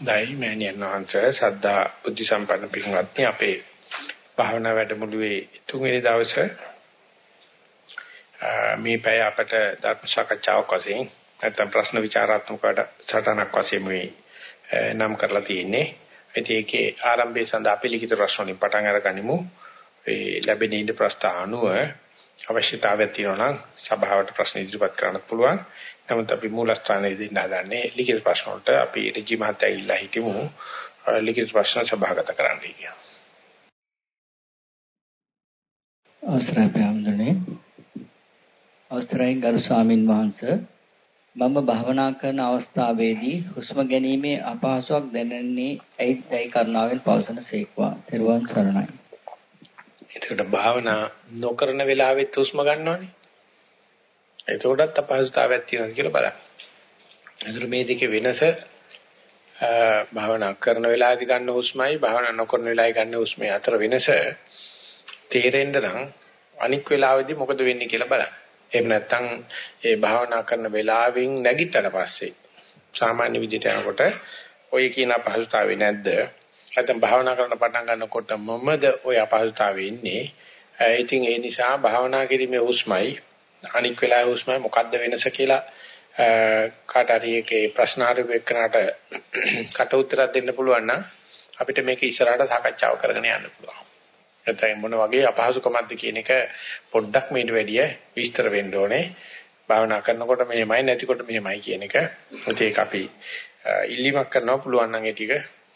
දෛ මෑණියන් වහන්සේ සද්ධා බුද්ධ සම්පන්න පින්වත්නි අපේ භාවනා වැඩමුළුවේ තුන්වෙනි දවසේ මේ පැය අපට ධර්ම සාකච්ඡාවක් වශයෙන් නැත්නම් ප්‍රශ්න විචාරාත්මක සටහනක් වශයෙන් මේ නම් කරලා තියෙන්නේ. ඉතින් ඒකේ ආරම්භය සඳහා අපි ලිඛිත ප්‍රශ්න වලින් පටන් අරගනිමු. ඒ ලැබෙන ඉද ප්‍රස්තාව අනුව අවශ්‍යතාවයක් තියෙනවා නම් සභාවට ප්‍රශ්න ඉදිරිපත් කරන්න පුළුවන්. නමුත් අපි මූලස්ථානයේ දෙන්න හදන්නේ ලිඛිත ප්‍රශ්න වලට අපි ඍජු මහත්තයා ඉල්ලා හිටමු. ලිඛිත ප්‍රශ්න සභාගත කරන්න කියලා. අවසරයි පැහැදිලිනේ. අවසරයි ගරු ස්වාමින් වහන්සේ මම භවනා කරන අවස්ථාවේදී හුස්ම ගැනීමේ අපහසුාවක් දැනෙන්නේ ඇයිත් ඇයි කරුණාවෙන් පවසන සේක්වා. තෙරුවන් සරණයි. එතකොට භාවනා නොකරන වෙලාවෙත් හුස්ම ගන්නවනේ. එතකොටත් අපහසුතාවයක් තියෙනවා කියලා බලන්න. එතකොට මේ දෙකේ වෙනස භාවනා කරන වෙලාවදී ගන්න හුස්මයි භාවනා නොකරන වෙලාවේ ගන්න හුස්මයි අතර වෙනස තේරෙන්න නම් අනික් වෙලාවෙදී මොකද වෙන්නේ කියලා බලන්න. එහෙම නැත්නම් ඒ භාවනා කරන වෙලාවෙන් නැගිටට පස්සේ සාමාන්‍ය විදිහට යනකොට ඔය කියන අපහසුතාවේ නැද්ද? නැත්නම් භාවනා කරන පටන් ගන්නකොට මොමද ඔය අපහසුතාවේ ඉන්නේ? ඉතින් ඒ නිසා භාවනා කිරීමේ හුස්මයි අනික් වෙලාවේ හුස්මයි මොකද්ද වෙනස කියලා කාට හරි එකේ ප්‍රශ්න හරි එක්කනට කට උත්තරයක් දෙන්න පුළුවන් නම් අපිට මේක ඉස්සරහට සාකච්ඡාව කරගෙන යන්න පුළුවන්. නැත්නම් මොන වගේ අපහසුකමක්ද කියන එක පොඩ්ඩක් මේට වැඩිය විස්තර වෙන්න ඕනේ. භාවනා කරනකොට මෙහෙමයි නැතිකොට මෙහෙමයි කියන එක. ඒක අපි ඉල්ලීමක් කරනවා පුළුවන් නම් ඒ ටික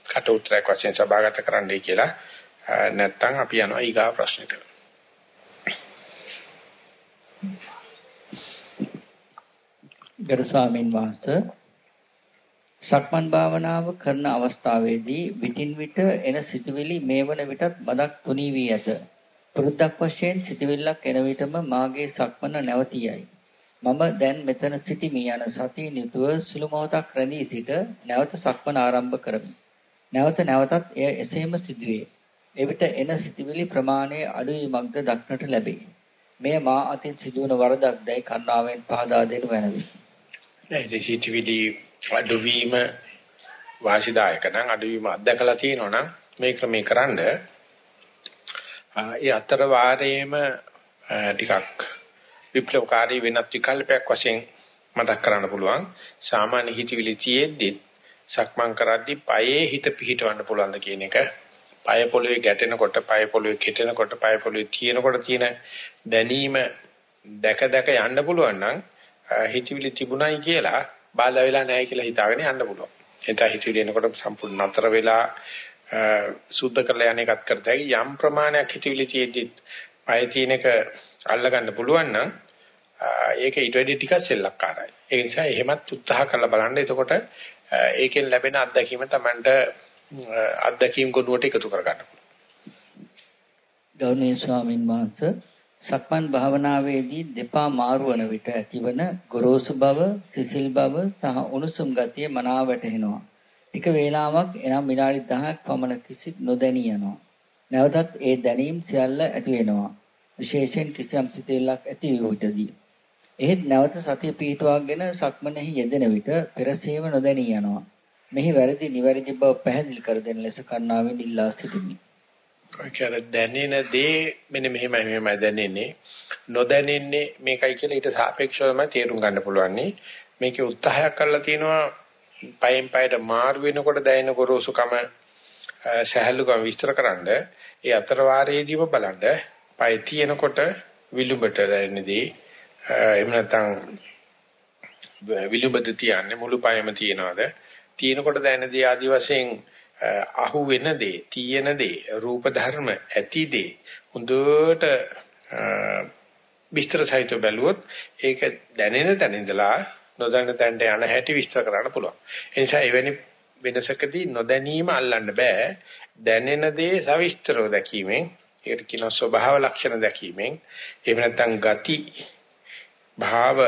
කට උත්තරයක් වශයෙන් සභාගත කරන්නයි කියලා. නැත්නම් අපි යනවා ඊගා ප්‍රශ්නෙට. ගරු ස්වාමීන් වහන්සේ සක්මන් භාවනාව කරන අවස්ථාවේදී විටින් විට එන සිතුවිලි මේවන විටත් මදක් තුනී වී ඇත. පුරුද්දක් වශයෙන් සිතුවිල්ලක් එන විටම මාගේ සක්මන නැවතියයි. මම දැන් මෙතන සිටිමි යන සතිය නිතුව සුළු මොහොතක් රැඳී සිට නැවත සක්මන ආරම්භ කරමි. නැවත නැවතත් එය එසේම සිදුවේ. එවිට එන සිතුවිලි ප්‍රමාණය අඩුවීමක්ද දක්නට ලැබේ. මෙය මා අතින් සිදුවන වරදක් දැයි කරුණාවෙන් පහදා දෙනු මැනවි. ඒ සිතුවිලි අඩුවීම වාසිදායක නම් අඩුවීම අත්දකලා තියෙනවා නම් මේ ක්‍රමේ කරන්ඩ ඒ අතර වාරයේම ටිකක් විප්ලවකාරී වෙනත් විකල්පයක් වශයෙන් මතක් කරන්න පුළුවන් සාමාන්‍ය හිතවිලි තියෙද්දි සක්මන් කරද්දී පයේ හිත පිහිටවන්න පුළුවන්ද කියන එක පය පොළවේ ගැටෙනකොට පය පොළවේ කෙටෙනකොට පය පොළවේ තියෙනකොට තියෙන දැනීම දැක දැක යන්න පුළුවන් නම් හිතවිලි තිබුණයි කියලා බාධා වෙලා නැහැ කියලා හිතාගෙන යන්න පුළුවන්. එතන හිතවිලි එනකොට සම්පූර්ණ නතර වෙලා සුද්ධ කරලා යන එකත් කරතයි යම් ප්‍රමාණයක් හිතවිලි තියෙද්දි පය තියෙනක අල්ලගන්න පුළුවන් නම් ඒක ඊට වැඩි ටිකක් සෙල්ලක්කාරයි. ඒ නිසා එහෙමත් උත්සාහ කරලා බලන්න. එතකොට ඒකෙන් ලැබෙන අත්දැකීම Tamanට අත්දැකීම් ගොනුවට එකතු කරගන්න පුළුවන්. ගෞරවනීය ස්වාමින් වහන්සේ සක්මන් භාවනාවේදී දෙපා මාරු වන විට ඇතිවන ගොරෝසු බව, සිසිල් බව සහ උණුසුම් ගතිය මනාව වැටහෙනවා. ටික වේලාවක් එනම් විනාඩි 10ක් පමණ කිසිත් නොදැනී යනවා. නැවතත් ඒ දැනීම් සියල්ල ඇති වෙනවා. විශේෂයෙන් කිසියම් සිතෙල්ලක් ඇති වූ එහෙත් නැවත සතිය පිහිටුවාගෙන සක්මනෙහි යෙදෙන විට පෙරසේව නොදැනී යනවා. මෙහි වැරදි නිවැරදි බව පැහැදිලි කර දෙන ලෙස කරුණාවෙන් ඉල්ලා සිටිමි. ඔයකර දැනෙන දේ මෙන්න මෙහෙමයි මෙහෙමයි දැනෙන්නේ නොදැනෙන්නේ මේකයි කියලා ඊට සාපේක්ෂවම තේරුම් ගන්න පුළුවන් මේකේ උත්සාහයක් කරලා තිනවා පයෙන් පයට මාරු වෙනකොට දැනෙන ගොරෝසුකම සහැල්ලුකම විස්තරකරනද ඒ අතර වාරයේදීම බලන්න පය තියෙනකොට විලුඹට දැනෙනදී එහෙම නැත්නම් විලුඹද තියන්නේ මුළු පයම තියනවාද තියෙනකොට දැනෙනදී ආදි වශයෙන් අහු වෙන දේ, තියෙන දේ, රූප ධර්ම ඇති දේ හොඳට විස්තර සහිතව බැලුවොත් ඒක දැනෙන තැන ඉඳලා නොදැන තැනට යන හැටි විස්තර කරන්න පුළුවන්. ඒ නිසා එවැනි වෙනසකදී නොදැනීම අල්ලන්න බෑ. දැනෙන දේ සවිස්තරව දැකීමෙන්, ඒකට කියන ස්වභාව ලක්ෂණ දැකීමෙන්, එහෙම නැත්නම් ගති, භාව,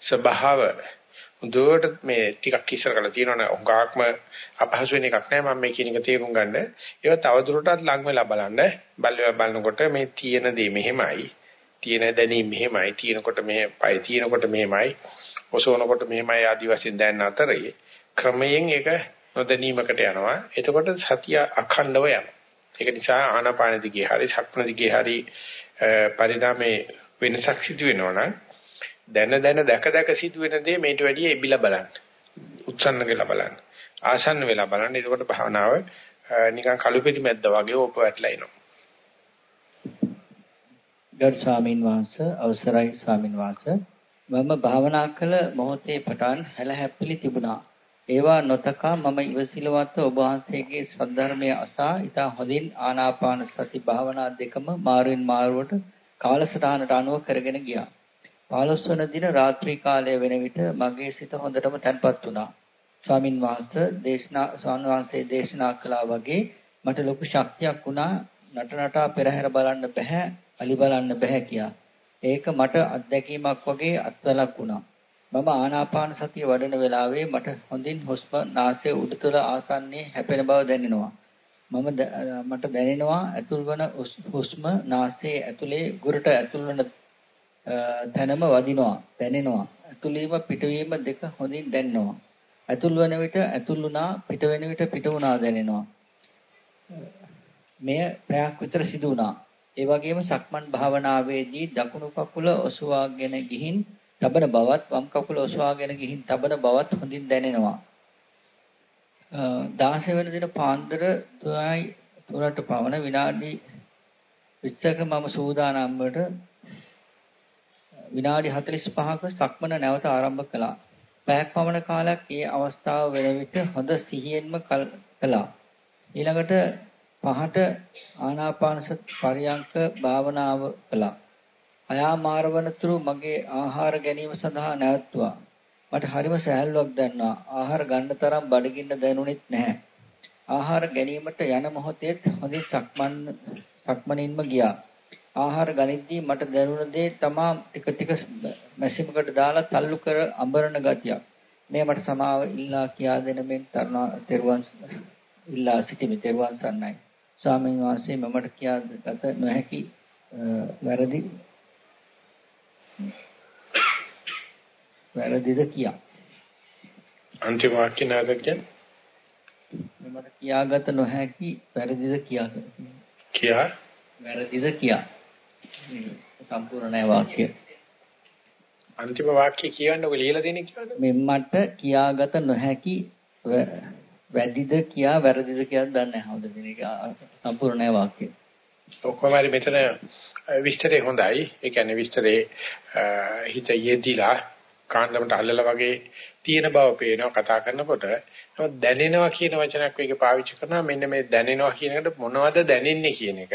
ස්වභාව හොඳට මේ ටිකක් ඉස්සර කරලා තියෙනවනේ උගාක්ම අපහසු වෙන එකක් නෑ මම මේ කියන එක තේරුම් ගන්න. ඒවා තවදුරටත් ලඟ වෙලා බලන්න. බලලා බලනකොට මේ තියෙන දේ මෙහෙමයි. තියෙන දැනීම මෙහෙමයි. තියෙනකොට මේ පය තියෙනකොට මෙහෙමයි. ඔසවනකොට මෙහෙමයි ආදි වශයෙන් දැනන අතරේ ක්‍රමයෙන් ඒක නොදැනීමකට යනවා. එතකොට සතිය අඛණ්ඩව යනවා. ඒක නිසා ආනාපාන දිගේ හරි සක්මන දිගේ හරි පරිණාමේ වෙනසක් සිදු වෙනවා නම් දැන දැන දැක දැක සිදු වෙන දේ මේට වැඩිය එබිලා බලන්න. උත්සන්න වෙලා බලන්න. ආසන්න වෙලා බලන්න. එතකොට භාවනාව නිකන් කළු පිටිමැද්ද වගේ ඕප වැටලා එනවා. ගරු ස්වාමින් වහන්සේ අවසරයි ස්වාමින් වහන්සේ මම භාවනා කළ මොහොතේ පටන් හැලහැප්පිලි තිබුණා. ඒවා නොතකා මම ඉවසිලවත් ඔබ වහන්සේගේ සද්ධර්මය අසා ඊට හොඳින් ආනාපාන සති භාවනා දෙකම මාරුවෙන් මාරුවට කාලසටහනට අනුව කරගෙන ගියා. 15 වන දින රාත්‍රී කාලය වෙන විට මගේ සිත හොඳටම තැන්පත් වුණා. ස්වාමින් වහන්සේ දේශනා ස්වාමීන් වහන්සේ දේශනා කළා වගේ මට ලොකු ශක්තියක් වුණා නට නටා පෙරහැර බලන්න බෑ අලි බලන්න බෑ කියා. ඒක මට අත්දැකීමක් වගේ අත්වලක් වුණා. මම ආනාපාන සතිය වඩන වෙලාවේ මට හොඳින් හුස්ම නාසයේ උඩුතල ආසන්නයේ හැපෙන බව දැනෙනවා. මම මට දැනෙනවා ඇතුල්වන හුස්ම නාසයේ ඇතුලේ ගුරට ඇතුල්වන තැනම වදිනවා දැනෙනවා. ඇතුළේම පිටවීම දෙක හොඳින් දැනෙනවා. ඇතුල් වන විට ඇතුල් වුණා පිට වෙන විට පිට වුණා දැනෙනවා. මෙය පැයක් විතර සිදු වුණා. ඒ වගේම සක්මන් භාවනාවේදී දකුණු කකුල ඔසවාගෙන ගිහින් තබන බවත් වම් කකුල ඔසවාගෙන ගිහින් තබන බවත් හොඳින් දැනෙනවා. 16 වෙනි දින පාන්දර 3යි 3ට පවන විනාඩි 20ක මම සූදානම්වට විනාඩි 45ක සක්මන නැවත ආරම්භ කළා. පැයක් පමණ කාලයක් මේ අවස්ථාව වෙන විට හොඳ සිහියෙන්ම කළා. ඊළඟට පහට ආනාපාන පරියංක භාවනාව කළා. අයාමාර වනතුරු මගේ ආහාර ගැනීම සඳහා නැවතුවා. මට හරිම සහැල්ලුවක් දැනුණා. ආහාර ගන්න තරම් බඩගින්න දැනුනෙත් නැහැ. ආහාර ගැනීමට යන මොහොතේත් හොඳින් සක්මන් සක්මනින්ම ගියා. ආහාර ගනිද්දී මට දැනුණ දේ තමා ටික ටික මැෂිමකට දාලා තල්ලු කර අඹරන ගතියක්. මේ මට සමාව ඉල්ලා කියා දෙන මෙන් තරුවන් ඉල්ලා සිටිමි තෙරුවන් සන්නයි. ස්වාමීන් වහන්සේ මමට කියා ගත නොහැකි වැරදි වැරදිද කියා. අන්තිම වාක්‍ය නාදක මමට කියාගත නොහැකි වැරදිද කියා. කියා වැරදිද කියා. සම්පූර්ණ නැහැ වාක්‍ය. අන්තිම වාක්‍ය කියන්න ඔය ලියලා දෙන්නේ කියන්න. මෙම්මට කියාගත නොහැකි වැරදිද කියා වැරදිද කියලා දන්නේ නැහැ. හොඳ දෙනෙක් සම්පූර්ණ නැහැ වාක්‍ය. ඔක්කොම හරි මෙතන විස්තරේ හොඳයි. ඒ කියන්නේ විස්තරේ හිත යෙදිලා කාණ්ඩමට අල්ලලා වගේ තියෙන බව පේනවා කතා කරනකොට. නමුත් දැනෙනවා කියන වචනයක් මේක පාවිච්චි කරනවා. මෙන්න මේ දැනෙනවා කියන එකට මොනවද දැනෙන්නේ කියන එක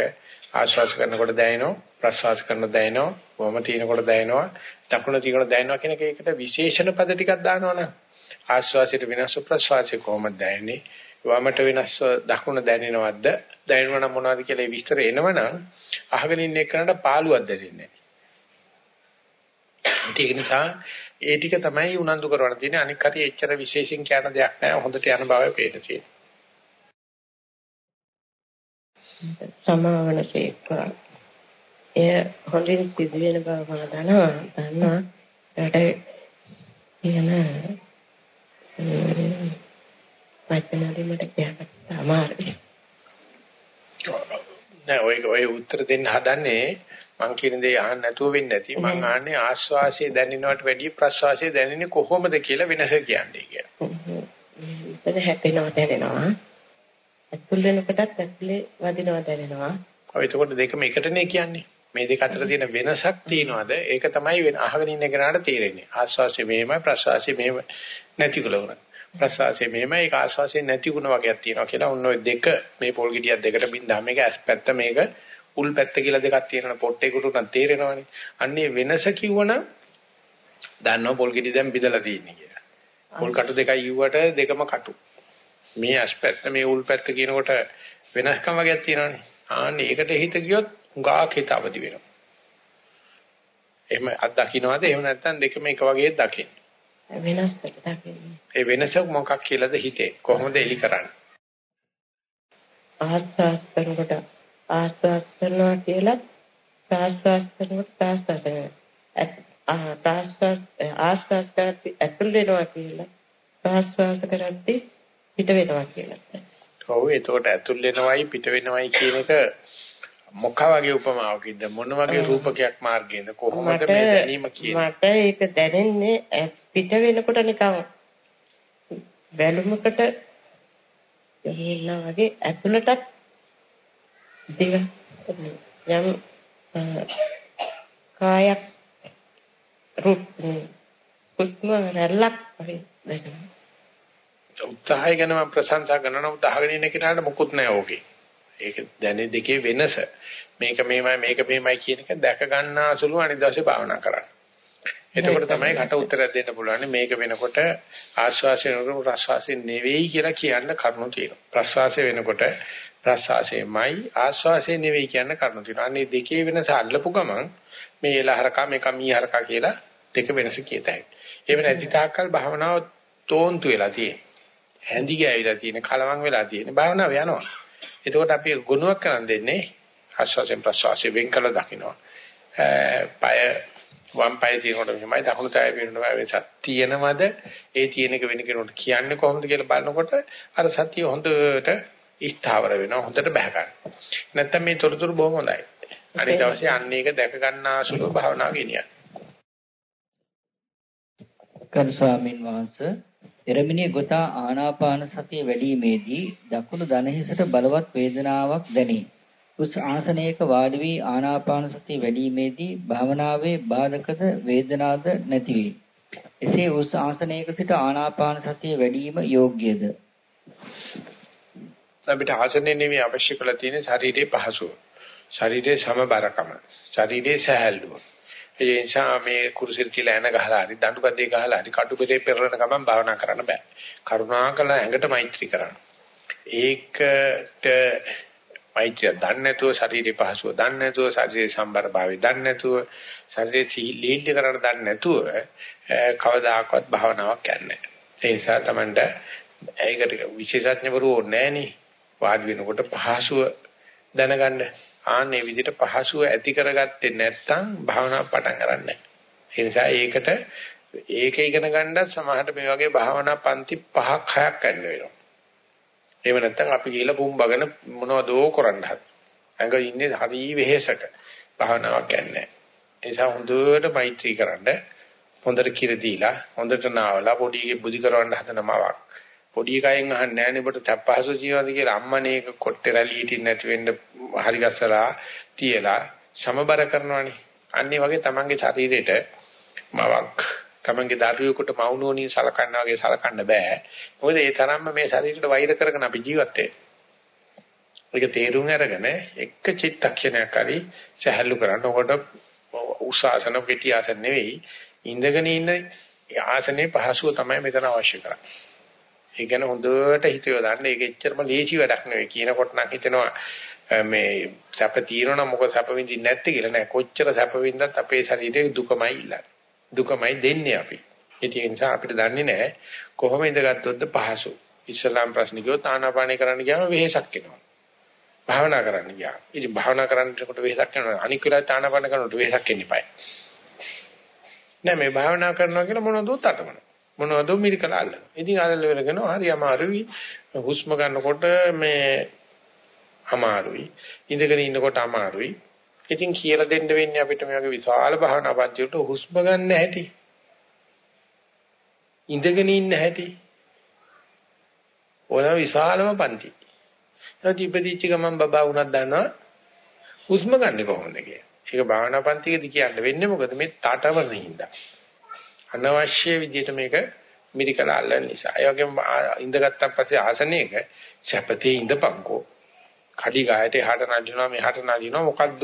ආශ්වාස කරනකොට දැනෙනවා, ප්‍රශ්වාස කරනකොට දැනෙනවා, වම තිනකොට දැනෙනවා, දකුණ තිනකොට දැනෙනවා කියන එක ඒකට විශේෂණ පද ටිකක් දානවනේ. ආශ්වාසයට වෙනස් ප්‍රශ්වාසය කොහොමද දැනෙන්නේ? වමට වෙනස් දකුණ දැනෙනවද? දැනෙනවා නම් මොනවද කියලා ඒ විස්තර එනවනම් අහගෙන ඉන්න එකනට පාළුවක් දැනෙන්නේ නැහැ. ඒක නිසා ඒ ටික තමයි උනන්දු කරවන්න තියෙන්නේ අනික් හරිය එච්චර විශේෂයෙන් කියන දෙයක් නෑ හොඳට යන බවයි පේන තියෙන්නේ. සමාවන සේක්වා. එය හොඳින් සිදුවෙන බව මම දන්නවා. දන්නවා. ඒකට කියන වචනදී මට කියන්න අමාරුයි. නෑ ඔය ඔය උත්තර දෙන්න හදන්නේ මං කියන දේ අහන්න නැතුව වෙන්නේ නැති. මං අහන්නේ ආශ්වාසය දැනෙනවට වැඩිය ප්‍රශ්වාසය දැනෙන්නේ කොහොමද කියලා වෙනස කියන්නේ කියලා. එතන හැපෙනවා දැනෙනවා. ඇතුල් වෙනකොටත් ඇතුලේ වදිනවා දැනෙනවා. ඔය එතකොට දෙකම එකටනේ කියන්නේ. මේ දෙක අතර තියෙන වෙනසක් තියනවාද? ඒක තමයි වෙන අහගෙන ඉන්න කෙනාට තේරෙන්නේ. ආස්වාසිය මෙහෙමයි ප්‍රසවාසිය මෙහෙම නැති කලවන. ප්‍රසවාසිය මෙහෙමයි ඒක ආස්වාසිය නැති ගුණ වගේක් තියෙනවා කියලා ඔන්න ඔය දෙක මේ පොල් ගෙඩියක් දෙකට බින්දා මේක ඇස් පැත්ත මේක උල් පැත්ත කියලා දෙකක් තියෙනවා පොට්ටේකට උනන් තේරෙනවනේ. අන්නේ වෙනස කිව්වනම් දන්නව පොල් ගෙඩි දැන් බිදලා තියෙන්නේ කියලා. පොල් කටු දෙකයි යුවට දෙකම කටු. මේ අස්පැත්ත මේ උල් පැත්ත කියනකොට වෙනස්කම් වගේක් තියෙනවානේ. ආන්න ඒකට හිත ගියොත් හුඟක් හිත අවදි වෙනවා. එහෙම අත් දකින්නවද එහෙම නැත්නම් දෙකම එක වගේ දකින්න. වෙනස්කට දකින්න. ඒ වෙනස මොකක් කියලාද හිතේ? කොහොමද එලි කරන්නේ? ආස්වාස් කරනකොට ආස්වාස් කරනවා කියලා ප්‍රාස්වාස් කරනකොට ප්‍රාස්වාස් කරනවා. ප්‍රාස්වාස් ආස්වාස් කරද්දී ඇතුල් වෙනවා කියලා ප්‍රාස්වාස් කරද්දී පිට වෙනවා කියලා. ඔව් එතකොට ඇතුල් වෙනවයි පිට වෙනවයි කියන එක මොකක් වගේ උපමාවකින්ද මොන වගේ රූපකයක් මාර්ගයෙන්ද කොහොමද මේ දැනීම කියන්නේ මට ඒක දැනෙන්නේ පිට වෙනකොට නිකන් බැලුමකට එනවා වගේ ඇතුළටත් දිව යම් කායක් රූප කුස්ම රැල්ලක් වගේ දැනෙනවා උත්සාහය ගැන මම ප්‍රශංසා කරනවා අහගෙන ඉන්න කෙනාට මොකුත් නැහැ ඕකේ. ඒක දැනේ දෙකේ වෙනස. මේක මේමයි මේක මේමයි කියන එක දැක ගන්නා සුළු අනිදාසේ භාවනා කරන්න. එතකොට තමයි කට උත්තරයක් දෙන්න පුළුවන් මේක වෙනකොට ආශ්වාසය වෙනකොට ප්‍රශ්වාසය නෙවෙයි කියලා කියන්න කරුණු තියෙනවා. ප්‍රශ්වාසය වෙනකොට ප්‍රශ්වාසයමයි ආශ්වාසය නෙවෙයි කියන්න කරුණු තියෙනවා. අනේ දෙකේ වෙනස අල්ලපු ගමන් මේ එලහරකා මේක මීහරකා කියලා දෙක වෙනස කියතයි. එහෙම නැති තාක්කල් භාවනාව තෝන්තු වෙලා තියෙනවා. හැඳි ගෑවිලා තියෙන කලවම් වෙලා තියෙන භාවනාව යනවා. එතකොට අපි ගුණයක් කරන් දෙන්නේ ආශ්වාසයෙන් ප්‍රශ්වාසයෙන් වෙන් කළ දකින්නවා. පය වම් පය තියෙනකොට මෙහෙමයි දකුණු පය වෙනකොට වෙනසක් තියෙනවද? ඒ තියෙන එක වෙන කෙනෙකුට කියන්නේ කොහොමද කියලා බලනකොට අර සතිය හොඳට ස්ථාවර වෙනවා හොඳට බහ ගන්න. නැත්තම් මේ තොරතුරු බොහොම හොඳයි. අනිත් දවසේ අන්න ඒක දැක ගන්න ආසුලව භාවනාව ගෙනියන්න. කරු ස්වාමින් වහන්සේ එරමිනිය ගොතා ආනාපාන සතිය වැඩිීමේදී දකුණු දණහිසට බලවත් වේදනාවක් දැනේ. උස් ආසනයක වාඩි වී ආනාපාන සතිය වැඩිීමේදී භාවනාවේ බාධකද වේදනාද නැති වේ. එසේ උස් ආසනයක සිට ආනාපාන සතිය වැඩිම යෝග්‍යද? අපිට ආසනයේ නෙමෙයි අවශ්‍ය කරලා තියෙන්නේ ශරීරයේ පහසුව. ශරීරයේ සමබරකම. ශරීරයේ සහැල්ලුව. ඒ නිසා මේ කුරුසෙල් කියලා එන ගහලා හරි දඬු කදේ ගහලා හරි කටු බෙදේ පෙරලන ගමන් භාවනා කරන්න බෑ. කරුණාකර ඇඟට මෛත්‍රී කරන්න. ඒකට මෛත්‍රිය දන්නේ නැතුව ශරීරේ පහසුව දන්නේ නැතුව ශරීරේ සම්බර භාවය දන්නේ නැතුව ශරීරේ ලීල්ඩ කරන්න දන්නේ නැතුව කවදාකවත් භාවනාවක් යන්නේ නැහැ. ඒ නිසා Tamanට ඒකට විශේෂඥවරු ඕනේ නැහෙනි. වාඩි වෙනකොට පහසුව දැනගන්න. ආන්නේ විදිහට පහසුව ඇති කරගත්තේ නැත්නම් භාවනා පටන් ගන්නෑ. ඒ නිසා ඒකට ඒක ඉගෙන ගන්නත් සමහරට මේ වගේ භාවනා පන්ති පහක් හයක් ගන්න වෙනවා. එහෙම නැත්නම් අපි ගිහලා පුම්බගෙන මොනවදෝ කරන්න හද. ඇඟ ඉන්නේ හරි වෙහෙසක. භාවනාවක් යන්නේ ඒ නිසා හොඳට මෛත්‍රී කරන්න හොඳට කිර දීලා හොඳට නාවලා පොඩි බුද්ධි කරවන්න හදන මවක්. පොඩි කයෙන් අහන්නේ නැහැ නේ ඔබට තප්පහසු ජීවනද කියලා අම්මනේ එක කොට්ටේ රැලී හිටින්න නැති වෙන්න හරි ගස්සලා තියලා සමබර කරනවානේ. අන්නේ වගේ තමන්ගේ ශරීරෙට මවක් තමන්ගේ දරුවෙකුට මවුනෝනිය සලකන්න වගේ සලකන්න බෑ. මොකද ඒ තරම්ම මේ ශරීරයට වෛර කරගෙන අපි ජීවත් ඒක තේරුම් අරගෙන එක චිත්තක්ෂණයක් හරි සහැල්ලු කරන්න. ඔකට උසාසන පිටි ආසන නෙවෙයි ඉඳගෙන ඉන්න ආසනේ පහසුව තමයි මෙතන අවශ්‍ය කරන්නේ. ඒ ගැන හොඳට හිත යොදන්න. ඒක එච්චරම ලේසි වැඩක් නෙවෙයි. කියනකොට නම් හිතෙනවා මේ සැප తీරනවා මොකද සැප විඳින්නේ නැත්තේ කියලා නෑ. කොච්චර සැප විඳත් අපේ ශරීරයේ දුකමයි ඉල්ලන්නේ. දුකමයි දෙන්නේ අපි. ඒ නිසා අපිට දන්නේ නැහැ කොහොම ඉඳගත්තොත්ද පහසු. ඉස්ලාම් ප්‍රශ්න කිව්වොත් ආනාපානේ කරන්න ගියාම වෙහෙසක් එනවා. භාවනා කරන්න ගියා. ඉතින් භාවනා කරන්නකොට වෙහෙසක් එනවා. අනික් වෙලාවට ආනාපාන කරනකොට වෙහෙසක් එන්නේ නැහැ. නෑ මේ භාවනා කරනවා කියලා මොනවද උත්තටමන. මොනවද මිරිකල අල්ලන. ඉතින් අල්ල වෙලගෙන හරි අමාරුයි. හුස්ම ගන්නකොට මේ අමාරුයි. ඉඳගෙන ඉන්නකොට අමාරුයි. ඉතින් කියලා දෙන්න වෙන්නේ අපිට මේ වගේ විශාල භාවනා පන්තිවලට හුස්ම ගන්න හැටි. ඉඳගෙන ඉන්න හැටි. ඕන විශාලම පන්ති. නැති ඉපදිච්ච ගමන් බබා වුණත් දන්නවා හුස්ම ගන්න කොහොමද කියලා. ඒක භාවනා පන්තිකදී කියන්න වෙන්නේ මොකද මේ තටමන හින්දා. අනවශ්‍ය විදිහට මේක මිරිකලා අල්ලන නිසා. ඒ වගේම ඉඳගත්තා පස්සේ ආසනයක සැපතේ ඉඳපන්කෝ. කඩි ගායට එහාට නදිනවා මෙහාට නදිනවා මොකද්ද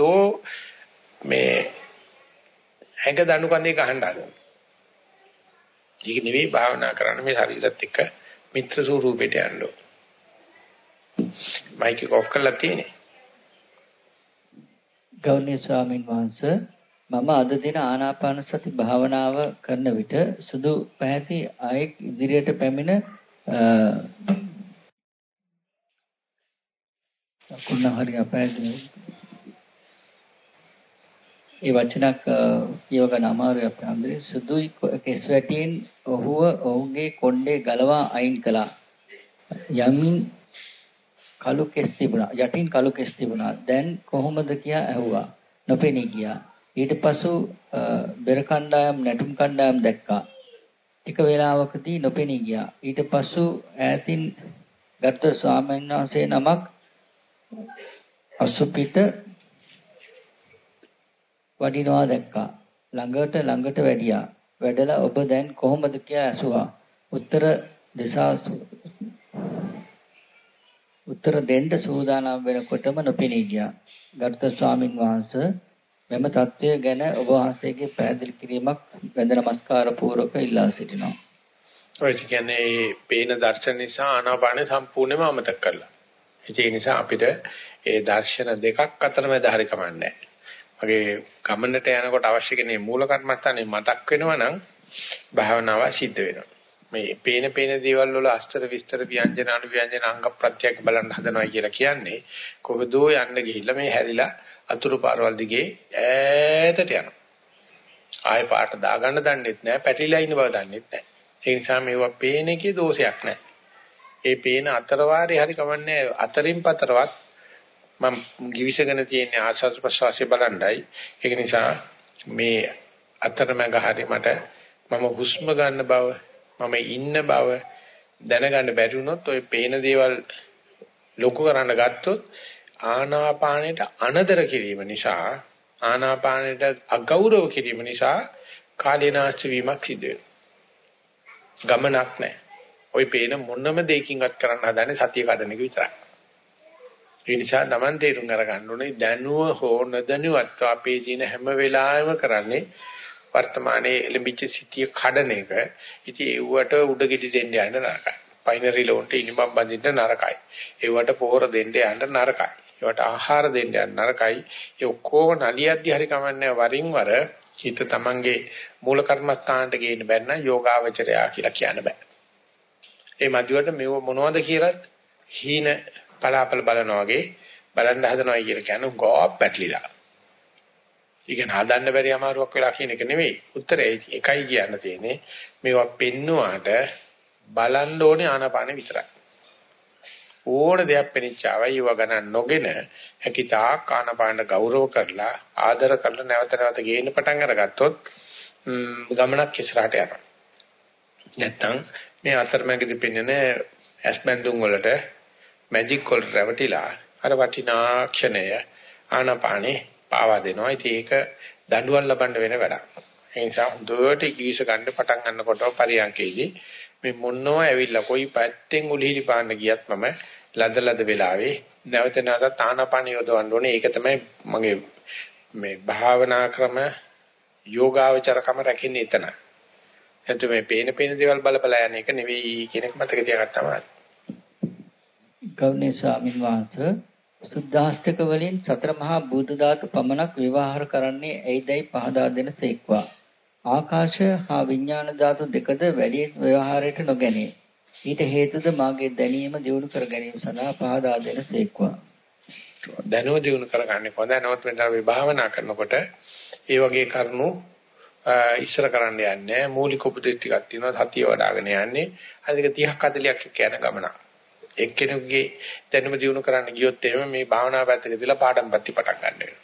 මේ හැඟ දණු කන්දේ ගහන්න හදනවා. ඒක නෙවෙයි භාවනා කරන්න මේ ශරීරත් එක්ක මිත්‍ර ස්වරූපෙට යන්න ඕන. මයික් එක ඔෆ් කරලා තියෙන්නේ. ගෞරවනීය ස්වාමින් වහන්සේ මම අද දින ආනාපාන සති භාවනාව කරන විට සුදු පැහැති අයෙක් ඉදිරියට පැමිණ කුණ හරි අපැහැදිලි ඒ වචනක් කියව ගන්න අමාරුයි අපේ අන්දරේ සුදුයි කෙස් වැටියෙන් ඔහුව ඔහුගේ කොණ්ඩේ ගලවා අයින් කළා යමින් කළු කෙස් තිබුණා. යටින් කළු කෙස් තිබුණා. දැන් කොහොමද කියා ඇහුවා. නොපෙනී ගියා. ඊට පසු බෙර කණ්ඩායම් නැටුම් කණ්ඩායම් දැක්කා. ටික වේලාවකදී නොපෙනී ගියා. ඊට පසු ඈතින් ගත්ත ස්වාමීන් වහන්සේ නමක් අසුපිට වඩිනවා දැක්කා. ළඟට ළඟට වැඩියා. වැඩලා ඔබ දැන් කොහොමද කියලා ඇසුවා. උත්තර දෙසා උත්තර දෙන්න සූදානම් වෙනකොටම නොපෙනී ගියා. ගරුතර ස්වාමින් වහන්සේ මෙම தත්වය ගැන ඔබ වහන්සේගේ පැහැදිලි කිරීමක් වැඳ නමස්කාර පූර්වක ඉල්ලා සිටිනවා. ඔය කියන්නේ පේන දර්ශන නිසා ආනාපානෙ සම්පූර්ණයෙන්ම අමතක කරලා. ඒ නිසා අපිට ඒ දර්ශන දෙකක් අතර මැද හරි කමන්නේ වගේ ගමනට යනකොට අවශ්‍ය කෙනේ මූල කර්මස්ථානේ මතක් වෙනවා නම් භාවනාව සිද්ධ වෙනවා. මේ පේන පේන දේවල් වල අස්තර විස්තර ව්‍යංජන අනු ව්‍යංජන අංග ප්‍රත්‍යක් බලන්න හදනවා කියලා කියන්නේ කොහොදෝ යන්න ගිහිල්ලා මේ හැරිලා අතුරු පාරවල් දිගේ ඈතට යනවා. ආයෙ පාට දාගන්න දන්නෙත් නැහැ, පැටලිලා ඉන්න බව දන්නෙත් නැහැ. ඒ නිසා මේවා පේන එකේ දෝෂයක් නැහැ. ඒ පේන අතරවාරේ හරි කමන්නේ අතරින් පතරවත් මම givisගෙන තියෙන ආශාස ප්‍රසවාසය බලන්නයි. ඒක නිසා මේ අතරමැග හරි මට මම හුස්ම ගන්න බව මම ඉන්න බව දැනගන්න බැරි වුණොත් ওই පේන දේවල් ලොකු කරන්න ගත්තොත් ආනාපානයට අනදර කිරීම නිසා ආනාපානයට අගෞරව කිරීම නිසා කාලීනාස්ති වීමක් සිදු වෙනවා. ගමනක් නැහැ. ওই පේන මොනම දෙයකින්වත් කරන්න හදන්නේ සතිය කඩන එක විතරයි. ඒ නිසා Taman තේරුම් අරගන්න ඕනේ දැනුව හෝ නොදැනුවත් අපේ ජීන හැම වෙලාවෙම කරන්නේ වර්තමානයේ එළඹිච්ච සිටිය කඩන එක. ඉතින් ඒවට උඩගෙඩි දෙන්න යන්න නරකයි. පයිනරි ලෝන්ට ඉනිමම් බඳින්න නරකයි. ඒවට පොහොර දෙන්න යන්න නරකයි. ඒවට ආහාර දෙන්න යන්න නරකයි. ඒ ඔක්කොම නලියද්දි හරි කමන්නේ වරින් වර හිත තමන්ගේ මූල කර්මස්ථානට ගේන්න බැන්න යෝගාවචරයා කියලා කියන්න බෑ. ඒ මධ්‍යවට මෙව මොනවද කියලා හීන පලාපල බලනවා වගේ බලන්න හදනවා කියලා කියන්නේ ගෝප් පැටලිලා. ඉගෙන හදන්න බැරි අමාරුවක් වෙලා කියන එක නෙවෙයි. උත්තරේ එකයි කියන්න තියෙන්නේ. මේවා පෙන්නුවාට බලන්න ඕනේ ආනාපාන විතරයි. ඕන දෙයක් පෙනිච්චාවයි ඒව ගණන් නොගෙන හැකිතා ආනාපාන ගෞරව කරලා ආදර කරලා නැවත නැවත ගේන්න පටන් අරගත්තොත් ගමනක් ඉස්සරහට යනවා. නැත්තම් මේ අතරමැදි පෙන්වන ඇස්බැඳුම් වලට මැජික් වලට රැවටිලා අර වටිනා ක්ෂණය ආනාපානේ පාවා දෙනවා. ඉතින් ඒක දඬුවම් ලබන්න වෙන වැඩක්. ඒ නිසා හොඳට ඉංග්‍රීසි ගන්න පටන් ගන්නකොට පරියන්කේදී මේ මොනෝ ඇවිල්ලා කොයි පැත්තෙන් උලිහිලි පාන්න ගියත් මම ලද ලද වෙලාවේ නැවත නැවත තානාපණ යොදවන්න ඕනේ. ඒක තමයි මගේ මේ භාවනා ක්‍රම යෝගාවචරකම රැකෙන්නේ එතන. එතකොට මේ පේන පේන දේවල් බල බල යන එක නෙවෙයි කියන එක මතක තියාගත්තාම හරි. ගෞරවනීය ස්වාමීන් වහන්සේ සුද්ධාෂ්ටක වලින් සතර මහා බුද්ධ ධාතු පමණක් විවහාර කරන්නේ ඇයිදයි පහදා දෙන සේක්වා. ආකාශ හා විඥාන ධාතු දෙකද වැඩි ව්‍යවහාරයට නොගැනේ. ඊට හේතුද මාගේ දැනීම දියුණු කර ගැනීම සඳහා පහදා දෙන සේක්වා. දැනුම දියුණු කරගන්නේ කොහොමද? නමුත් මෙතන විභාවනා කරනකොට ඒ වගේ කරුණු ඉස්සර කරන්න යන්නේ මූලික උපදේශ ටිකක් තියෙනවා සතිය වඩ아가න යන්නේ. අනික 30ක් 40ක් යන ගමනක්. එක්කෙනෙකුගේ දැනුම දියුණු කරන්න ගියොත් එහෙම මේ භාවනා පැත්තක දාලා පාඩම් පත්ති පටන් ගන්න වෙනවා.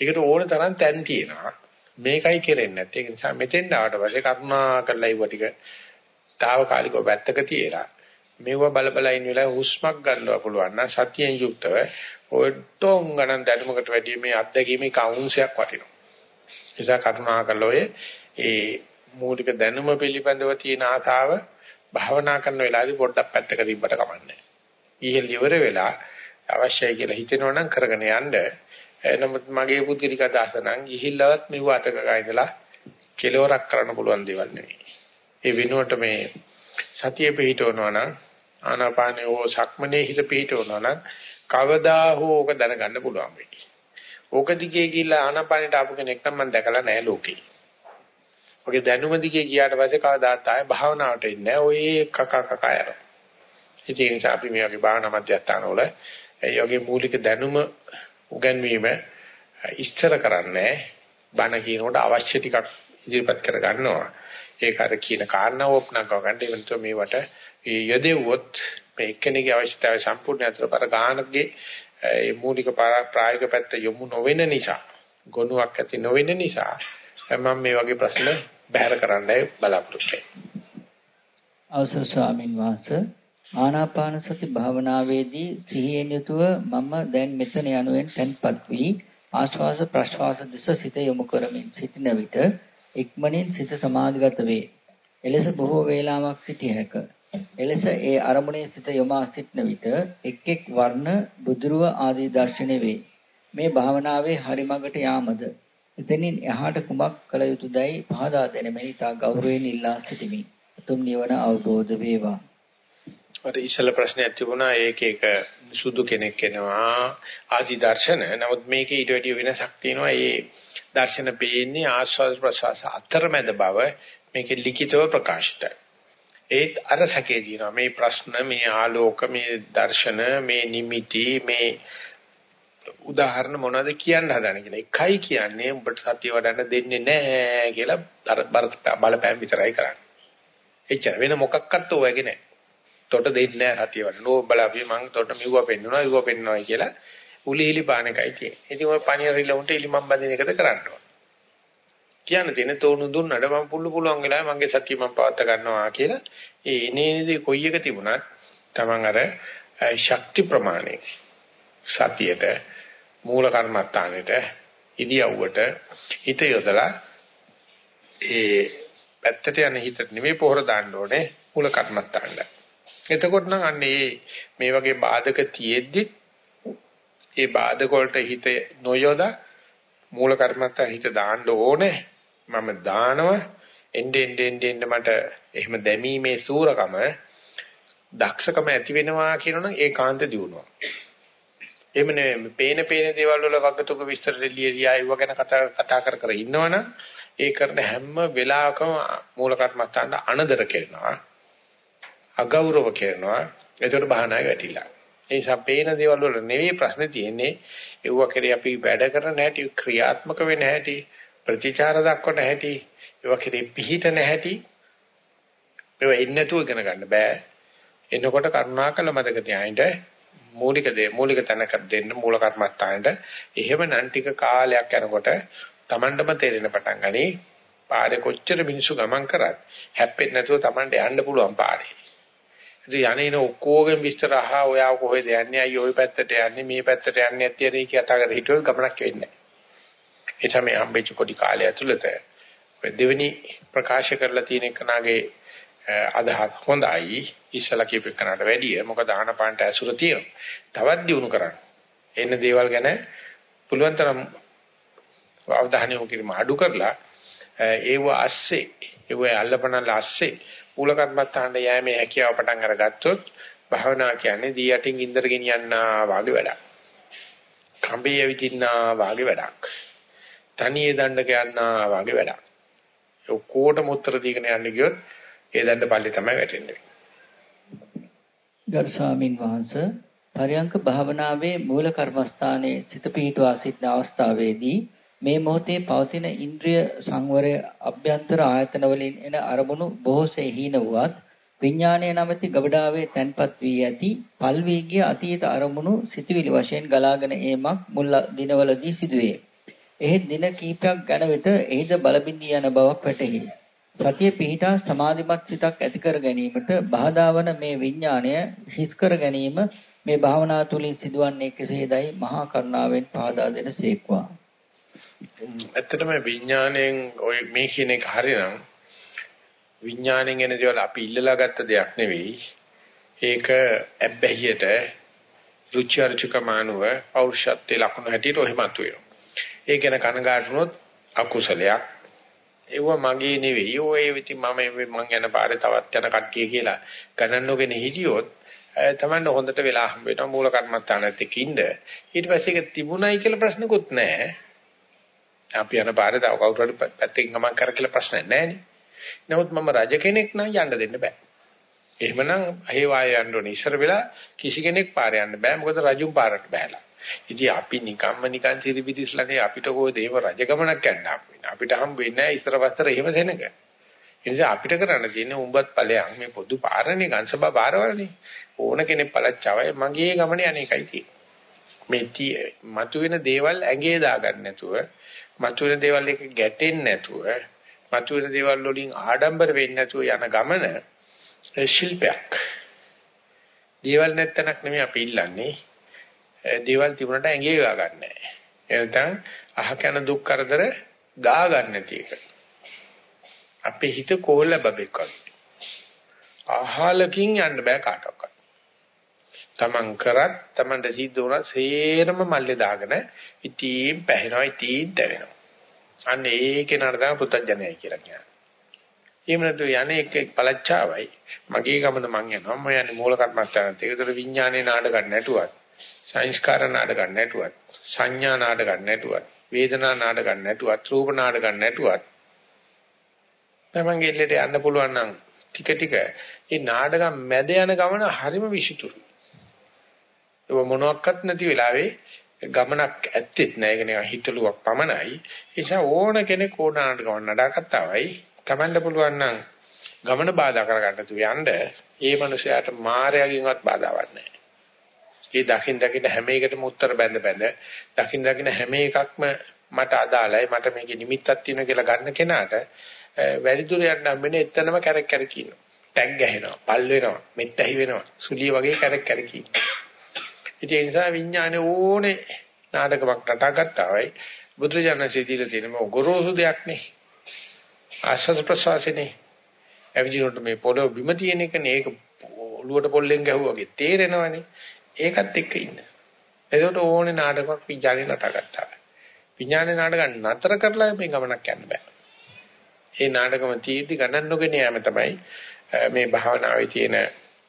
ඒකට ඕන තරම් තැන් තියෙනවා. මේකයි කෙරෙන්නේ නැත්තේ. ඒ නිසා මෙතෙන් ආවට පස්සේ කරුණා කරලා ඉව ටික తాවකාලිකව පැත්තක තියලා මේව බල බල ඉන්න වෙලාව හුස්මක් ගන්නවා පුළුවන් නම් සතියෙන් යුක්තව ඔය ටෝන් ගණන් දැනුමකට වැඩිය මේ අත්දැකීමේ කවුන්සයක් වටිනවා. නිසා කරුණා කරලා ඔය ඒ මූලික දැනුම පිළිබඳව තියෙන ආසාව භාවනා කරන වෙලාවේදී පොඩ්ඩක් පැත්තක තිබ්බට කමන්නේ. ඊහෙල් ඉවර වෙලා අවශ්‍යයි කියලා හිතෙනවා නම් කරගෙන යන්න. Eh, නමුත් මගේ පුද්ගලික අදහස නම් ගිහිල්ලවත් මෙව අතක ගායදලා කෙලවරක් කරන්න පුළුවන් දේවල් නෙවෙයි. ඒ වෙනුවට මේ සතිය පිහිටවනවා නම් ආනාපානේ හෝ සක්මනේ හිත පිහිටවනවා නම් කවදා හෝ ඕක දැනගන්න පුළුවන් වෙයි. ඕක දිගේ ගිහිල්ලා ආනාපානට ආපු කෙනෙක් නම් මම දැකලා නැහැ ලෝකේ. ඔගේ දැනුම දිගේ ගියාට පස්සේ කවදාත් ආයේ භාවනාවට එන්නේ නැහැ. ඔය කක කක යනවා. ඉතින් ඒ නිසා අපි මේ වගේ භාවනා මධ්‍යස්ථාන වල ඒ වගේ මූලික දැනුම උගන්වීම ඉස්තර කරන්නේ බණ කියනකොට අවශ්‍ය ටිකක් ඉදිරිපත් කර ගන්නවා. ඒක අර කියන කාරණාව ඔප්නක් ගන්න එවනතෝ මේවට යදෙව්වොත් මේ එක්කෙනෙකුගේ අවශ්‍යතාවය සම්පූර්ණ අතරපර ගානකගේ ඒ මූලික ප්‍රායෝගික පැත්ත යොමු නොවෙන නිසා ගොනුවක් ඇති නොවෙන නිසා මම මේ වගේ ප්‍රශ්න බැහැර කරන්නයි බලාපොරොත්තු වෙන්නේ. අවසර ස්වාමින් වහන්සේ ආනාපාන සති භාවනාවේදී සිහියෙන් යුතුව මම දැන් මෙතන යනුවෙන් තැන්පත් වී ආශ්වාස ප්‍රශ්වාස දෙස සිත යොමු කරමින් සිටින විට ඉක්මනින් සිත සමාධිගත වේ. එලෙස බොහෝ වේලාවක් සිටිය හැක. එලෙස ඒ අරමුණේ සිත යොමා සිටන විට එක් එක් වර්ණ බුදුරුව ආදී දැర్శණය වේ. මේ භාවනාවේ හරි මඟට යාමද එතනින් එහාට කුමක් කළ යුතුදයි පහදා දෙනෙමි. තා ගෞරවයෙන් ඉල්ලා සිටිමි. උතුම් නිවන අවබෝධ වේවා. අර ඉස්සල ප්‍රශ්නයක් තිබුණා ඒක ඒක සුදු කෙනෙක් වෙනවා ආදි දර්ශන. නමුත් මේකේ ඊට වැඩිය වෙනසක් තියෙනවා. ඒ දර්ශන පේන්නේ ආස්වාද ප්‍රසවාස අතරමැද බව මේකේ ලිඛිතව ප්‍රකාශිතයි. ඒත් අර සැකේ දිනවා මේ ප්‍රශ්න මේ ආලෝක මේ දර්ශන මේ නිමිති මේ උදාහරණ මොනවද කියන්න හදන කියලා. එකයි කියන්නේ උඹට සතිය වඩන්න දෙන්නේ නැහැ කියලා අර බලපෑම් විතරයි කරන්නේ. එච්චර වෙන මොකක්වත් ඕවැගේ නැහැ. තොට දෙන්නේ නැහැ සතිය වඩන්න. ඕ බලපිය මං තොට මිව්වා පෙන්නවා, ඉව්වා පෙන්නවා කියලා උලිහිලි පාන එකයි තියෙන්නේ. ඉතින් ඔය පණිය රිලවුන්ට ඉලිමම් බඳින එකද කරන්න ඕන. කියන්න තියෙන තෝණු දුන්නට මම පුල්ලු පුළුවන් වෙලාවෙ මගේ සතිය මම පවත් ගන්නවා කියලා. ඒ එනේදී කොයි එක තිබුණත් Taman අර ශක්ති ප්‍රමාණය සතියට මූල කර්මත්තානෙට ඉදියව්වට හිත යොදලා ඒ පැත්තට යන හිතට නෙමෙයි පොහොර දාන්න ඕනේ මූල කර්මත්තානට. එතකොට නම් අන්නේ මේ වගේ බාධක තියෙද්දි ඒ බාධක වලට හිත නොයොදා මූල කර්මත්තා හිත දාන්න ඕනේ. මම දානවා එnde ende ende ende මට එහෙම දැමීමේ සූරකම දක්ෂකම ඇති වෙනවා කියනොනම් ඒකාන්ත දියුණුවක්. එහෙම නෙමෙයි පේන පේන දේවල් වල වගතුක විස්තර දෙලියා ඒව ගැන කතා කතා කර කර ඉන්නවනම් ඒ කරන හැම වෙලාවකම මූල කර්මස්ථානට අනදර කරනවා අගෞරව කරනවා ඒකට බහනායි වැටිලා. ඒ නිසා පේන දේවල් වල නෙවෙයි ප්‍රශ්නේ තියෙන්නේ. ඒව කෙරේ අපි වැඩ කරන හැටි ක්‍රියාත්මක වෙන හැටි ප්‍රතිචාර දක්වන හැටි ඒව කෙරේ පිහිටන හැටි ඒව ඉන්නේ නැතුව ඉගෙන ගන්න බෑ. එනකොට කරුණාකර මතක තියාගන්න මූලික දේ මූලික තැනක දෙන්න මූල කර්මස්ථානෙට. එහෙමනම් ටික කාලයක් යනකොට Tamandම තේරෙන පටන් ගනි. පාරේ කොච්චර මිනිස්සු ගමන් කරත් හැප්පෙන්නේ නැතුව Tamande යන්න පුළුවන් පාරේ. ඉතින් යන්නේ ඔක්කොගෙන් විස්තර අහා ඔයා කොහෙද යන්නේ අයියෝ ওই පැත්තට යන්නේ මේ පැත්තට යන්නේ නැති ඇයි කතා කර හිටියොත් ගමනක් වෙන්නේ නැහැ. ඒ තමයි හම්බෙච්ච පොඩි කාලය ඇතුළත දෙවෙනි ප්‍රකාශ කරලා තියෙන එකනාගේ අදහස් හොඳයි ඉස්සලා කියපු එකනට වැඩිය මොකද ආනපානට ඇසුර තියෙනවා. තවත් දියුණු කරන්න. එන්න දේවල් ගැන පුළුවන් තරම් අවධානය යොමු කිරීම අඩු කරලා ඒව ASCII ඒව අල්ලපනල ASCII මූල කර්මත්තාන්ට යෑමේ හැකියාව පටන් අරගත්තොත් භාවනා කියන්නේ දී යටින් ඉන්දර ගෙනියන්නා වාගේ වැඩක්. කම්බේ යවිතින්නා වාගේ වැඩක්. තනියේ දණ්ඩක යන්නා වාගේ වැඩක්. ඔක්කොටම උත්තර දීගෙන යන්න ගියොත් ඒ දණ්ඩ පල්ලේ තමයි වැටෙන්නේ. ගරු ස්වාමින් වහන්සේ පරයන්ක භාවනාවේ මූල කර්මස්ථානයේ සිත පිහිටුවා සිටින අවස්ථාවේදී මේ මොහොතේ පවතින ඉන්ද්‍රිය සංවරය අභ්‍යන්තර ආයතන වලින් එන අරමුණු බොහෝසේ හීන වුවත් විඥාණය නැමැති ගබඩාවේ තැන්පත් වී ඇති පල් වේගිය අතීත අරමුණු සිතුවිලි වශයෙන් ගලාගෙන ඒමක් මුල් දිනවලදී සිදුවේ. එහෙත් දින කිහිපයක් ගත විට එහිද බලබිඳී යන බවක් වැටහි. සතිය පිහිටා සමාධිමත් සිතක් ඇති කර ගැනීමට බාධාවන මේ විඥාණය හිස් කර ගැනීම මේ භාවනා තුලින් සිදුවන්නේ කෙසේදයි මහා කරුණාවෙන් පහදා දෙන සේක්වා. ඇත්තටම විඥාණයෙන් ඔය මේ කියන එක හරිනම් විඥාණයෙන් එන දේවල් අපි ඉල්ලලා ගත්ත දෙයක් නෙවෙයි. ඒක ඇබ්බැහියට රුචි අරුචිකමානුව පෞරුෂත්වයේ ලක්ෂණ හැටියට ඔහෙමත් වෙනවා. ඒ ගැන කනගාටුනොත් අකුසලයක් ඒව මගේ නෙවෙයි. ඔය ඉතින් මම මං යන පාරේ තවත් යන කට්ටිය කියලා ගණන් නොගෙන හිටියොත් තමන්න හොඳට වෙලා හම්බ වෙනවා මූල කර්මස්ථානත් එක්ක ඉන්න. ඊට පස්සේ ඒක තිබුණයි කියලා ප්‍රශ්නකුත් නැහැ. අපි යන පාරේ තව කවුරු හරි පැත්තකින් ගමන් කර කියලා ප්‍රශ්නයක් නැහැ නමුත් මම රජ කෙනෙක් නම් යන්න දෙන්න බෑ. එහෙමනම් අහේ වාය යන්න ඕනේ. ඉස්සර වෙලා කිසි කෙනෙක් පාර යන්න බෑ. මොකද රජුන් පාරට බහැලා. ඉතින් අපි නිකම්ම නිකන් සිරිපිටිස්ලානේ අපිට කොහෙද ඒව රජගමනක් යන්න හම්බෙන්නේ. අපිට හම්බ වෙන්නේ නැහැ ඉස්සර වස්තර එහෙම සෙනඟ. ඒ නිසා අපිට කරන්න තියෙන්නේ උඹත් ඵලයන් මේ පොදු පාරනේ ගංශබා පාරවලනේ. ඕන කෙනෙක් පළච්චවයි මගේ ගමනේ අනේකයි තියෙන්නේ. මේ මතුවෙන දේවල් ඇඟේ දාගන්න නැතුව මතුවෙන දේවල් එක ගැටෙන්නේ නැතුව මතුවෙන දේවල් වලින් ආඩම්බර වෙන්නේ නැතුව යන ගමන ශිල්පයක්. දේවල් නැත්තනක් නෙමෙයි අපි ඉල්ලන්නේ. දේවල් තිබුණාට ඇඟේ ගා ගන්නෑ. එනතන් අහක යන දුක් කරදර ගා ගන්න නැති එක. අපේ හිත කොහොල්ල බබෙක් වගේ. අහලකින් යන්න බෑ කාටවත්. තමන් කරත් තමන්ට සිද්ධ වුණා සේරම මල්ලේ දාගෙන ඉතින් පැහැෙනවා ඉතින් දැවෙනවා. අන්න ඒකේ නඩ තමයි පුතඥයයි කියලා කියන්නේ. එහෙම නැතු යන්නේ එක පළච්චාවයි. මගේ ගමන මං යනවා. මම යන්නේ මූල කර්මස්ථානත්. ඒකතර විඥානේ නාඩ ගන්න නැටුවත්, සංස්කාර නාඩ ගන්න නැටුවත්, සංඥා නාඩ ගන්න නැටුවත්, වේදනා නාඩ ගන්න නැටුවත්, රූප නාඩ ගන්න නැටුවත් තමන්ගේ ඉල්ලට යන්න පුළුවන් නම් ටික ටික මේ නාඩගම් මැද යන ගමන හරිම විෂිතුරුයි. ඒක මොනවත් නැති වෙලාවේ ගමනක් ඇත්තෙත් නෑ. ඒක නිකන් හිතලුවක් පමණයි. ඒ නිසා ඕන කෙනෙක් ඕනාට ගමන නඩාගත්තාවයි තමන්ට පුළුවන් නම් ගමන බාධා කරගන්න තු යන්න ඒ මනුස්සයාට මායාවකින්වත් බාධාවක් නැහැ. ඒ දකින් දකින් හැම එකටම උත්තර බැඳ බැඳ දකින් දකින් හැම එකක්ම මට අදාළයි මට මේකේ නිමිත්තක් තියෙනවා කියලා ගන්න කෙනාට වැඩි දුර යන්න හම්බෙන්නේ එතනම කැරක් කැරක ඉන්නවා. ටැග් ගහනවා, පල් වෙනවා, මෙත් ඇහි වෙනවා. සුලිය වගේ කැරක් කැරක ඉන්නවා. ඉතින් ඒ නිසා විඥානේ ඕනේ නාටකමක් නටාගත්තා වයි බුදුරජාණන්සේ දීලා තියෙන මේ ගොරෝසු දෙයක් නේ. ආශ්වාස ප්‍රශ්වාසනේ. එවිදිනොට මේ පොළොව බිම තියෙන එකනේ ඒක ඔළුවට පොල්ලෙන් ගැහුවා වගේ තේරෙනවනේ. ඒකත් එක්ක ඉන්න. එතකොට ඕනේ නාටකයක් විඥානේ නටාගත්තා. විඥානේ නාටක නතර කරලා මේ ගමනක් යන්න බෑ. ඒ නාටකම තීර්ති ගණන් නොගෙන යෑම තමයි මේ භාවනාවේ තියෙන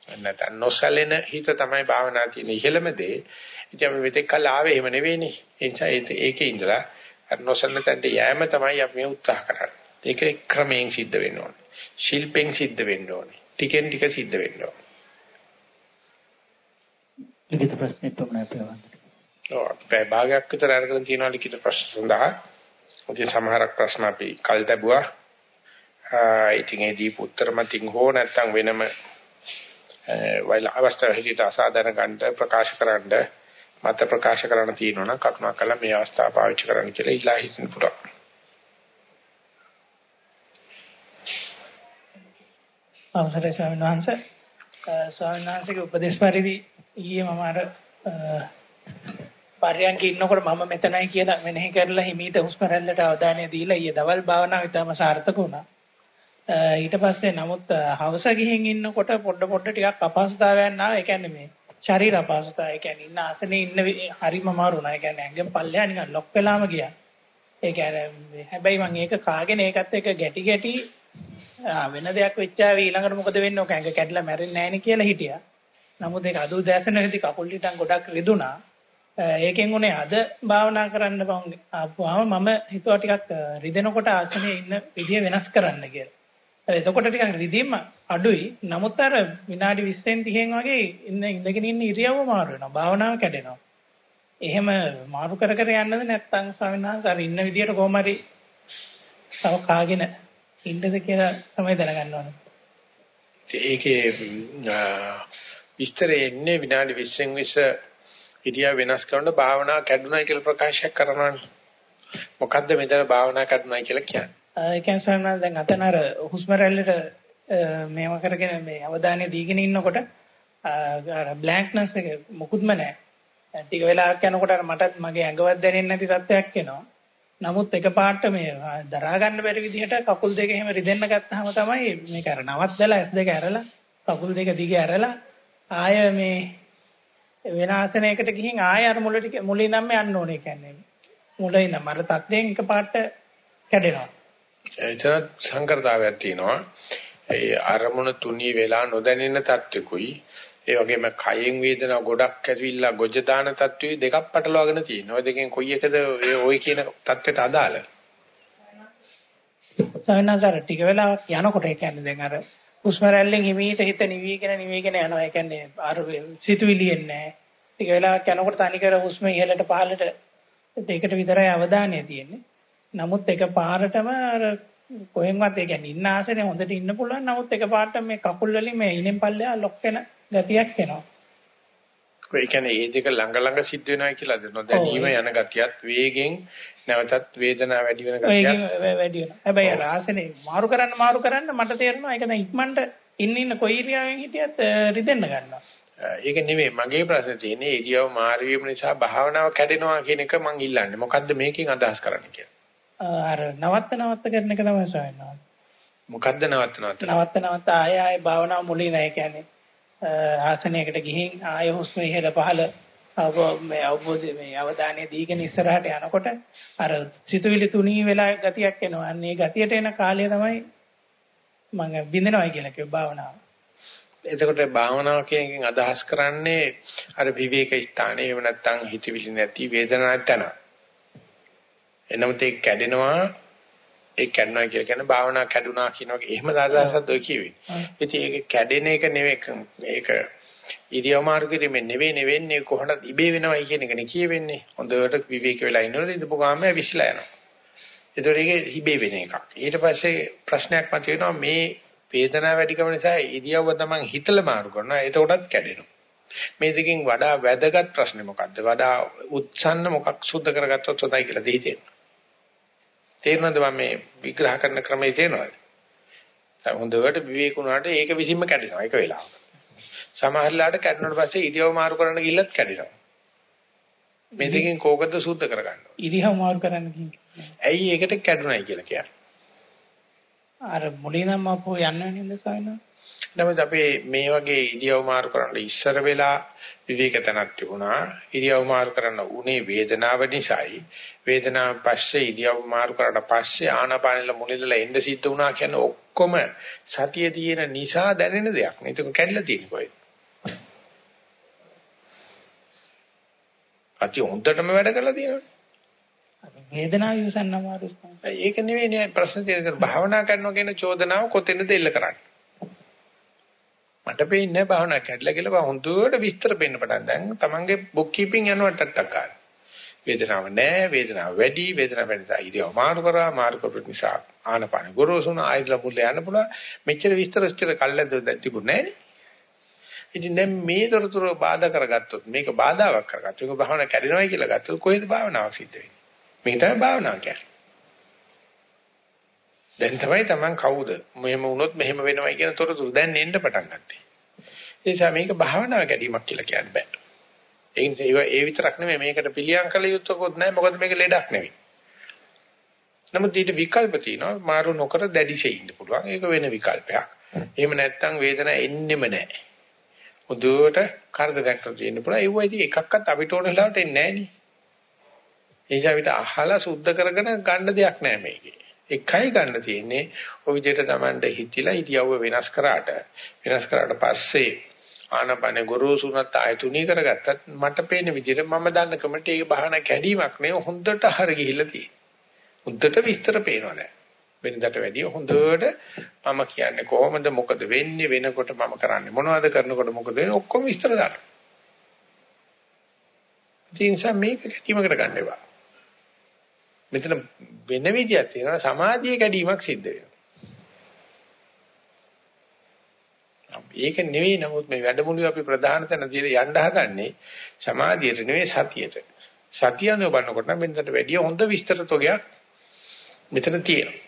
නැත්නම් නොසැලෙන හිත තමයි භාවනා තියෙන ඉහෙළම දේ. ඉතින් අපි මෙතෙක් කල් ආවේ එහෙම නෙවෙයිනේ. ඒ නිසා ඒකේ ඉඳලා නොසැලෙන තැනට යෑම තමයි අපි උත්සාහ කරන්නේ. ඒක ක්‍රමයෙන් සිද්ධ වෙන්න ඕනේ. ශිල්පෙන් සිද්ධ වෙන්න ඕනේ. ටිකෙන් ටික සිද්ධ වෙන්න ඕනේ. ලිඛිත ප්‍රශ්නෙත් තමයි ප්‍රවන්ත. ඔව් අපේ භාගයක් විතර අරගෙන තියෙනවා ලිඛිත ප්‍රශ්න සඳහා. ඔතේ සමහරක් ප්‍රශ්න අපි කල් ලැබුවා. ඉතින් ඒ දීප උත්තර මතින් හෝ නැත්නම් වෙනම වයිල අවස්ථාව හිතට අසාධාරණ ගන්න ප්‍රකාශ කරන්න මත ප්‍රකාශ කරන්න තියෙනවා නම් කරුණා කළා මේ අවස්ථාව පාවිච්චි කරන්න කියලා ඉලා හිතන්න පුළුවන්. අවසරයි ස්වාමීන් වහන්සේ ස්වාමීන් වහන්සේගේ උපදේශ පරිදි ඊයේ මම අර පර්යන්කේ ඉන්නකොට මම මෙතනයි කියලා මෙනෙහි කරලා හිමීට හුස්ම රැල්ලට අවධානය දීලා ඊයේ දවල් භාවනාව ඉතාම සාර්ථක වුණා. ඊට පස්සේ නමුත් හවස ගිහින් ඉන්නකොට පොඩ පොඩ ටිකක් අපහසුතාවයන් ආවා. ඒ කියන්නේ මේ ශරීර අපහසුතාවය. ඒ කියන්නේ ඉන්න ආසනේ ඉන්න හරිම අමාරු නෑ. ඒ කියන්නේ ඇඟෙන් පල්ලෙහා නිකන් ලොක් වෙලාම ගියා. ඒ කියන්නේ හැබැයි මම ඒක කාගෙන ඒකත් එක්ක ගැටි ගැටි වෙන දෙයක් වෙච්චාවි ඊළඟට මොකද වෙන්නේ? ඔක ඇඟ කැඩලා මැරෙන්නේ නෑනේ කියලා හිටියා. නමුත් ඒක අදු දැසනෙහිදී කකුල් ටිකක් ගොඩක් රිදුනා. ඒකෙන් උනේ අද භාවනා කරන්න බං ආපුවාම මම හිතුවා ටිකක් රිදෙනකොට ආසනේ ඉන්න විදිය වෙනස් කරන්න කියලා. එතකොට ටිකක් රිදීම අඩුයි. නමුත් අර විනාඩි 20න් 30න් වගේ ඉන්න ඉඳගෙන ඉන්න ඉරියව්ව මාරු වෙනවා. භාවනාව කැඩෙනවා. එහෙම මාරු කර කර යන්නද නැත්නම් ස්වාමීන් වහන්සේ අර ඉන්න විදියට කොහොම හරි තව කාගෙන ඉන්නද කියලා තමයි දැනගන්න ඕනේ. ඒකේ විස්තරය එන්නේ විනාඩි 20න් 20 ඉරියව් වෙනස් කරන භාවනා කැඩුනයි කියලා ප්‍රකාශයක් කරනවානේ. මොකද්ද මෙතන භාවනා කැඩුනයි කියලා කියන්නේ? ඒ කියන්නේ ස්වාමීන් දැන් අතන අර හුස්ම රැල්ලට මේව කරගෙන මේ අවධානය දීගෙන ඉන්නකොට අර බ්ලැන්ක්නස් එක මොකුත්ම නැහැ. ටික වෙලාවක් යනකොට අර මටත් මගේ ඇඟවත් දැනෙන්නේ නැති තත්ත්වයක් එනවා. නමුත් එකපාරට මේ දරා ගන්න බැරි විදිහට කකුල් දෙක එහෙම රිදෙන්න ගත්තාම තමයි මේක අර නවත්තලා S2 ඇරලා කකුල් දෙක දිගේ ඇරලා ආය මේ වෙන ආසනයකට ගිහින් ආය අර මුල ටික මුලින්ම යන්න ඕනේ කියන්නේ. මුලින්ම අර තත්ත්වයෙන් එකපාරට කැඩෙනවා. එතන සංකරතාවයක් තියෙනවා. ඒ අරමුණ තුනී වෙලා නොදැනෙන තත්ත්වකුයි ඒ වගේම කයෙන් වේදනා ගොඩක් ඇවිල්ලා ගොජ දාන තත්ත්වෙයි දෙකක් පටලවාගෙන තියෙනවා. ඔය දෙකෙන් කොයි එකද ඔය කියන තත්ත්වයට අදාළ? සවනසාර ටික වෙලාවක් යනකොට ඒ කියන්නේ දැන් අර හුස්ම රැල්ලෙන් හිමීට හිත නිවිගෙන නිවිගෙන යනවා. ඒ කියන්නේ අර සිතුවිලි එන්නේ ටික වෙලාවක් යනකොට තනිකර හුස්ම ඉහළට පහළට දෙකට විතරයි අවධානය තියෙන්නේ. නමුත් එක පාරටම අර කොහෙන්වත් ඒ කියන්නේ ඉන්න ආසනේ හොඳට ඉන්න පුළුවන් නමුත් එකපාරට මේ කකුල් වලින් මේ ඉනෙන් පල්ලෙහා ලොක් වෙන ගතියක් එනවා. ඒ කියන්නේ ඒ දෙක ළඟ ළඟ සිද්ධ වෙනවා කියලාද නොදැනීම යන ගතියත් වේගෙන් නැවතත් වේදනාව වැඩි වෙන ගතියක් වැඩි වෙනවා. හැබැයි ආසනේ මාරු කරන්න මාරු කරන්න මට තේරෙනවා ඒක දැන් ඉක්මනට ඉන්න ඉන්න කොයි ඉරියාවෙන් හිටියත් රිදෙන්න ගන්නවා. ඒක නෙමෙයි මගේ ප්‍රශ්නේ තියෙන්නේ ඉරියව් මාරු නිසා භාවනාව කැඩෙනවා කියන එක මං ඉල්ලන්නේ. මොකද්ද මේකෙන් අදහස් කරන්නේ කියලා. අර නවත්ත නවත්ත කරන එක තමයි ස්වාමීන් වහන්සේ. මොකද්ද නවත්ත නවත්ත? නවත්ත නවත්ත ආය ආය භාවනාව මුලින් නැහැ කියන්නේ ආසනයකට ගිහින් ආය හුස්ම ඉහළ පහළ මේ අවබෝධ මේ අවධානය දීගෙන ඉස්සරහට යනකොට අර සිතුවිලි තුනී වෙලා ගතියක් එනවා. අන්න ඒ ගතියට එන කාලය තමයි මම බින්දනවා කියලා කිව්ව භාවනාව. එතකොට භාවනාව කියන එකෙන් අදහස් කරන්නේ අර විවේක ස්ථානයේ එහෙම නැත්නම් හිතවිලි නැති වේදනාවක් තන. එනමුත් ඒ කැඩෙනවා ඒ කැඩනවා කියලා කියන්නේ භාවනාව කැඩුනා කියන එක එහෙම අදහසක් ඔය කියවේ. ඉතින් ඒක කැඩෙන එක නෙවෙයි ඒක ඉරියව් මාර්ගෙ නෙවෙයි නෙවෙන්නේ කොහොමද ඉබේ වෙනවයි කියන එකනේ කියවෙන්නේ. හොඳට විවේක වෙලා ඉන්නකොට ඉඳපු ගාම විශ්ලා යනවා. ඒතකොට ඒක හිබේ වෙන එකක්. ඊට පස්සේ ප්‍රශ්නයක් මතුවෙනවා මේ වේදනාව වැඩිකම නිසා ඉරියව්ව තමන් හිතලා මාරු කරනවා. එතකොටත් කැඩෙනවා. මේ දෙකෙන් වඩා වැදගත් ප්‍රශ්නේ මොකද්ද? වඩා උත්සන්න මොකක් සුද්ධ කරගත්තොත් හොඳයි කියලා දෙහිතේ. තේරෙනවද මම මේ විග්‍රහ කරන ක්‍රමය තේරෙනවද? දැන් හොඳට විවේක වුණාට ඒක විසින්ම කැඩෙනවා එක වෙලාවක. සමහරලාට කැඩුණාට පස්සේ ඉරියව් මාරු කරන්න ගිල්ලත් කැඩෙනවා. මේ දෙකෙන් කෝකද සුද්ධ කරගන්න. ඉරියව් මාරු කරන්න කියන්නේ. ඇයි ඒකට කැඩුණයි කියලා කියන්නේ? අර මුලින්ම අපෝ යන්න වෙනින්ද සායනා? නමුත් අපි මේ වගේ ඉරියව් මාරු කරන්න ඉස්සර වෙලා විවේක තනක් තිබුණා. ඉරියව් මාරු කරන්න උනේ වේදනාව නිසායි. වේදනාව පස්සේ ඉරියව් මාරු කරලා පස්සේ ආනාපානෙල මුලින්දලා එන්න සිද්ධ වුණා කියන්නේ ඔක්කොම සතිය තියෙන නිසා දැනෙන දෙයක්. මේක කැඩලා තියෙන කොහෙද? අති හොඳටම වැඩ කරලා තියෙනවා. වේදනාව ඉවසන්න අමාරුයි. ඒක නෙවෙයි නේ ප්‍රශ්න තියෙන්නේ. භාවනා කරනවා කියන චෝදනාව කොතැනද එල්ල කරන්නේ? මට පේන්නේ භාවනා කැඩලා කියලා හොඳට විස්තර පෙන්න පටන් දැන් තමන්ගේ බුක් කීපින් යනවට ටක් ගන්න. වේදනාවක් නැහැ වේදනාව වැඩි වේදනාව වැඩි නිසා ඉරියව මාරු කරා මාරු කරපු නිසා ආනපාන ගොරෝසුන ආයතන මුල්ල යන්න පුළුවන්. මෙච්චර විස්තර විස්තර කල්ලාද තිබුණේ නැහැ ඉතින් දැන් මේ තොරතුරු බාධා කරගත්තොත් මේක බාධාවක් කරගත්තොත් මේක භාවනා කැඩෙනවා කියලා ගත්තොත් කොහෙද භාවනාවක් සිද්ධ වෙන්නේ? මේක තමයි භාවනාව කියන්නේ. දැන් තමයි Taman කවුද මෙහෙම වුණොත් මෙහෙම වෙනවයි කියන තොරතුරු දැන් එන්න පටන් ගත්තේ ඒ නිසා මේක භාවනාව කැඩීමක් කියලා කියන්න බෑ ඒ නිසා ඒ විතරක් නෙමෙයි මේකට පිළියම් කළ යුත්තකොත් නැහැ මොකද මේක ලෙඩක් නෙවෙයි. නමුත් ඊට විකල්ප තියෙනවා මාරු නොකර දැඩිසේ ඉන්න පුළුවන්. ඒක වෙන විකල්පයක්. එහෙම නැත්නම් වේදනාව එන්නෙම නැහැ. උදුවට කරදරයක් තියෙන්න පුළුවන්. ඒව ඉතින් එකක්වත් අපිට ඕන වෙලාවට එන්නේ නැහැ නේ. ඒ නිසා අපිට අහලා සුද්ධ කරගෙන ගන්න දෙයක් නැහැ මේකේ. එකයි ගන්න තියෙන්නේ ඔය විදිහට Tamande හිතිලා ඉතියව වෙනස් කරාට වෙනස් කරාට පස්සේ ආනපන ගොරෝසුනත් ආයතුණී කරගත්තත් මට පේන විදිහට මම දන්න කමට ඒක බහන කැඩීමක් නෙවෙයි හොඳට හර ගිහිල්ලා තියෙන්නේ. හොඳට විස්තර පේනවා දැන්. වෙනදට වැඩිය හොඳට මම කියන්නේ කොහොමද මොකද වෙන්නේ වෙනකොට මම කරන්නේ මොනවද කරනකොට මොකද වෙන්නේ ඔක්කොම විස්තර දාන්න. ඉතින් මේක කැඩීමකට ගන්න එපා. මෙතන වෙන විදියක් තියෙනවා සමාධිය කැඩීමක් සිද්ධ වෙනවා. ඒක නෙවෙයි නමුත් මේ වැඩමුළුවේ අපි ප්‍රධාන තැන තියලා යන්න හදන්නේ සමාධියට නෙවෙයි සතියට. සතියන බලනකොට නම් මෙතනට වැඩිය හොඳ විස්තර තොගයක් මෙතන තියෙනවා.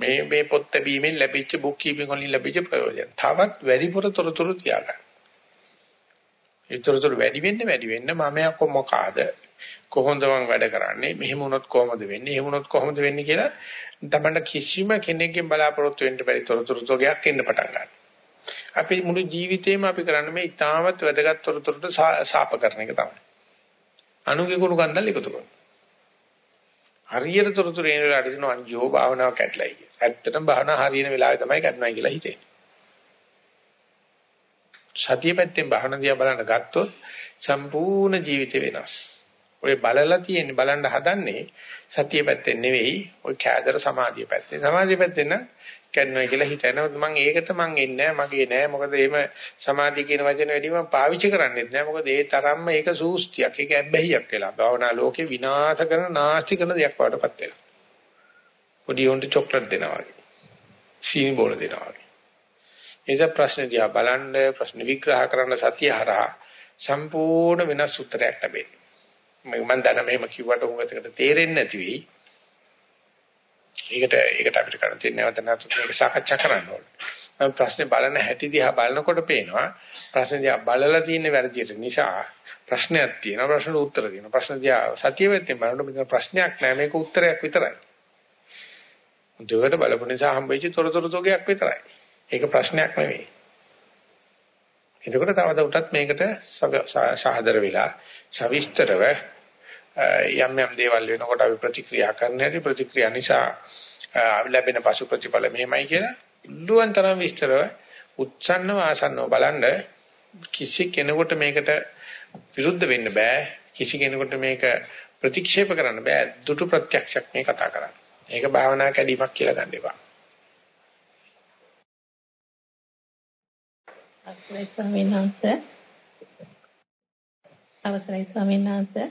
මේ මේ පොත් බැීමෙන් ලැබිච්ච බුක් කීපින් වලින් ලැබිච්ච ප්‍රයෝජන. තවත් වැඩිපුර තොරතුරු තියාගන්න. ඒ තොරතුරු වැඩි වෙන්න වැඩි වෙන්න මම මොකාද කොහොමද මම වැඩ කරන්නේ මෙහෙම වුණොත් කොහොමද වෙන්නේ එහෙම වුණොත් කොහොමද වෙන්නේ කියලා තමන්න කිසිම කෙනෙක්ගෙන් බලාපොරොත්තු වෙන්න බැරි තොරතුරු තොගයක් එන්න පටන් ගන්නවා. අපි මුළු ජීවිතේම අපි කරන්නේ මේ ඊටාමත් වැදගත් තොරතුරුට සාප කරන එක තමයි. අනුගේ කුණු කන්දල් එකතු කරනවා. හරියට තොරතුරු එන වෙලාවට හිතනවා අනියෝ භාවනාව කැඩලයි කියලා. ඇත්තටම භාවනාව හරියන වෙලාවේ තමයි කැඩුණා කියලා හිතෙන්නේ. සතිය පැත්තෙන් භාවනාව දිහා බලන්න ගත්තොත් සම්පූර්ණ ජීවිතේ වෙනස්. ඔය බලලා තියෙන්නේ බලන්න හදන්නේ සතිය පැත්තෙන් නෙවෙයි ඔය කෑදර සමාධිය පැත්තෙන්. සමාධිය පැත්තෙන් නම් කරනවා කියලා හිතනවා මම ඒකට මං එන්නේ මගේ නෑ මොකද එහෙම සමාධිය කියන වචන වැඩි මම පාවිච්චි කරන්නේත් නෑ මොකද ඒ තරම්ම ඒක සූස්තියක් ඒක ඇබ්බැහියක් වෙලා භාවනා ලෝකේ විනාශ කරන නාස්ති කරන දෙයක් වඩපත් වෙනවා පොඩි උන්ට චොක්ලට් දෙනවා වගේ. සීනි බෝල දෙනවා වගේ. ඒක ප්‍රශ්න දිහා බලන්න ප්‍රශ්න විග්‍රහ කරන්න සතිය හරහා සම්පූර්ණ වෙනස් උත්තරයක් ලැබෙනවා. මම දැන මෙහෙම කිව්වට උඟකට තේරෙන්නේ නැති වෙයි. ඒකට ඒකට අපිට කරන්න තියෙන නැවත නැවත මේක සාකච්ඡා කරන්න ඕනේ. මම ප්‍රශ්නේ බලන හැටි දිහා බලනකොට පේනවා ප්‍රශ්නේ දිහා බලලා තියෙන වැරදියට නිසා ප්‍රශ්නයක් තියෙනවා ප්‍රශ්නට උත්තර දෙනවා. ප්‍රශ්න දිහා සතිය වෙත්තෙන් බලනකොට මෙතන ප්‍රශ්නයක් නෑ මේක උත්තරයක් විතරයි. දෙවට බලපු නිසා හම්බෙච්ච තොරතුරු තෝගයක් විතරයි. ඒක ප්‍රශ්නයක් නෙවෙයි. එතකොට තවද උටත් මේකට සාහදර වෙලා සවිස්තරව යම් යම් දේවල් වෙනකොට අපි ප්‍රතික්‍රියා කරන්න හැටි ප්‍රතික්‍රියා නිසා ලැබෙන පසු ප්‍රතිඵල මෙහෙමයි කියලා පුළුවන් තරම් විස්තරව උච්චන්නව ආසන්නව බලන්න කිසි කෙනෙකුට මේකට විරුද්ධ වෙන්න බෑ කිසි කෙනෙකුට මේක ප්‍රතික්ෂේප කරන්න බෑ දුටු ප්‍රත්‍යක්ෂයක් මේ කතා කරන්නේ. ඒක භාවනා කැඩීමක් කියලා ගන්න එපා. අවසරයි ස්වාමීන් වහන්සේ. අවසරයි ස්වාමීන් වහන්සේ.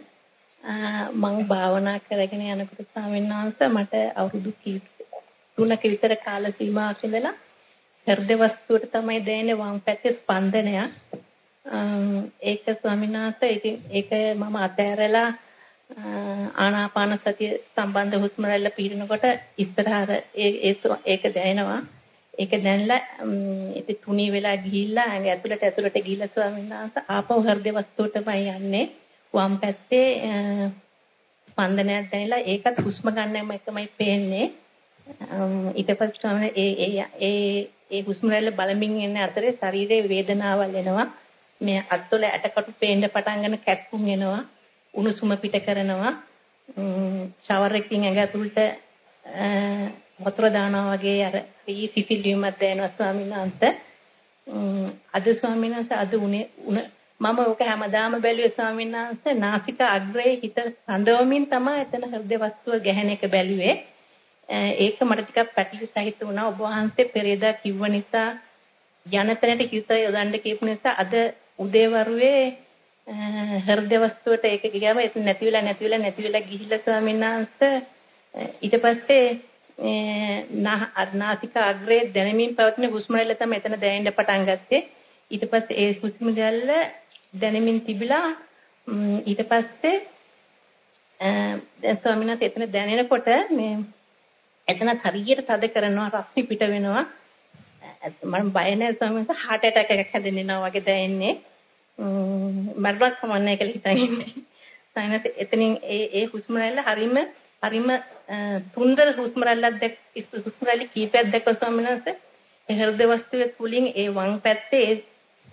මම භාවනා කරගෙන යනකොට ස්වාමීන් වහන්සේ මට අවුරුදු තුනක විතර කාල සීමාවක් ඉඳලා හෘද වස්තුවට තමයි දැනෙන්නේ වම් පැත්තේ ස්පන්දනය. ඒක ස්වාමීන් වහන්සේ ඒක මම අතෑරලා ආනාපාන සතිය සම්බන්ධ හුස්ම රැල්ල පිරෙනකොට ඉස්සරහට ඒක දැනෙනවා. ඒක දැනලා ඉතින් තුනී වෙලා ගිහිල්ලා ඇඟ ඇතුළට ඇතුළට ගිහිල්ලා ස්වාමීන් වහන්සේ ආපහු හෘද වස්තුවටමයි යන්නේ. වම් පැත්තේ ස්පන්දනයක් දැනෙලා ඒකත් හුස්ම ගන්නම එකමයි පේන්නේ. ඊට පස්සේ ඒ ඒ ඒ ඒ හුස්ම රැල්ල බලමින් ඉන්න අතරේ ශරීරයේ වේදනාවල් එනවා. මේ අත්වල ඇටකටු පේන්න පටන් ගන්න කැක්කුම් එනවා. උණුසුම පිට කරනවා. ෂවර් එකකින් ඇඟ ඇතුළට වතුර දානවා වගේ අර ඊ සිසිල්වීමක් දැනෙනවා ස්වාමීන් වහන්සේ. අද ස්වාමීන් වහන්සේ අද උනේ මම ඔක හැමදාම බැලුවේ ස්වාමීන් වහන්සේ නාසික අග්‍රයේ හිත සඳවමින් තමයි එතන හෘද වස්තුව ගැහෙන එක බැලුවේ. ඒක මට ටිකක් පැටලි සහිත වුණා. ඔබ වහන්සේ පෙරේදා කිව්ව නිසා යනතැනට හිත යොදන්න කියපු නිසා අද උදේවරුේ හෘද වස්තුවට ඒක ගියාම ඒක නැති වෙලා නැති වෙලා නැති වෙලා ගිහිල්ලා ස්වාමීන් වහන්සේ ඊට පස්සේ නාසික අග්‍රයේ දැනෙමින් පවතින හුස්ම රැල්ල තමයි එතන දැනෙන්න පටන් ගත්තේ. ඊට පස්සේ ඒ හුස්ම රැල්ල දැනෙමින් තිබිලා ඊට පස්සේ දැන් ස්වාමීන් වහන්සේ එතන දැනෙනකොට මේ එතන හරියට තද කරනවා රස්නි පිට වෙනවා. මම බය නැහැ ස්වාමීන් වහන්සේ heart attack එකක් හැදෙනවා වගේ දැනෙන්නේ. මරණක් සමන්නේ කියලා හිතන් ඉන්නේ. ස්වාමීන් වහන්සේ එතනින් ඒ ඒ හුස්ම රැල්ල හරීම හරීම සුන්දර හුස්ම රැල්ලක් දැක් හුස්ම රැලි කීපයක් දැක්ක ස්වාමීන් වහන්සේ ඒ හෘද වස්තුවේ තුලින් ඒ වම් පැත්තේ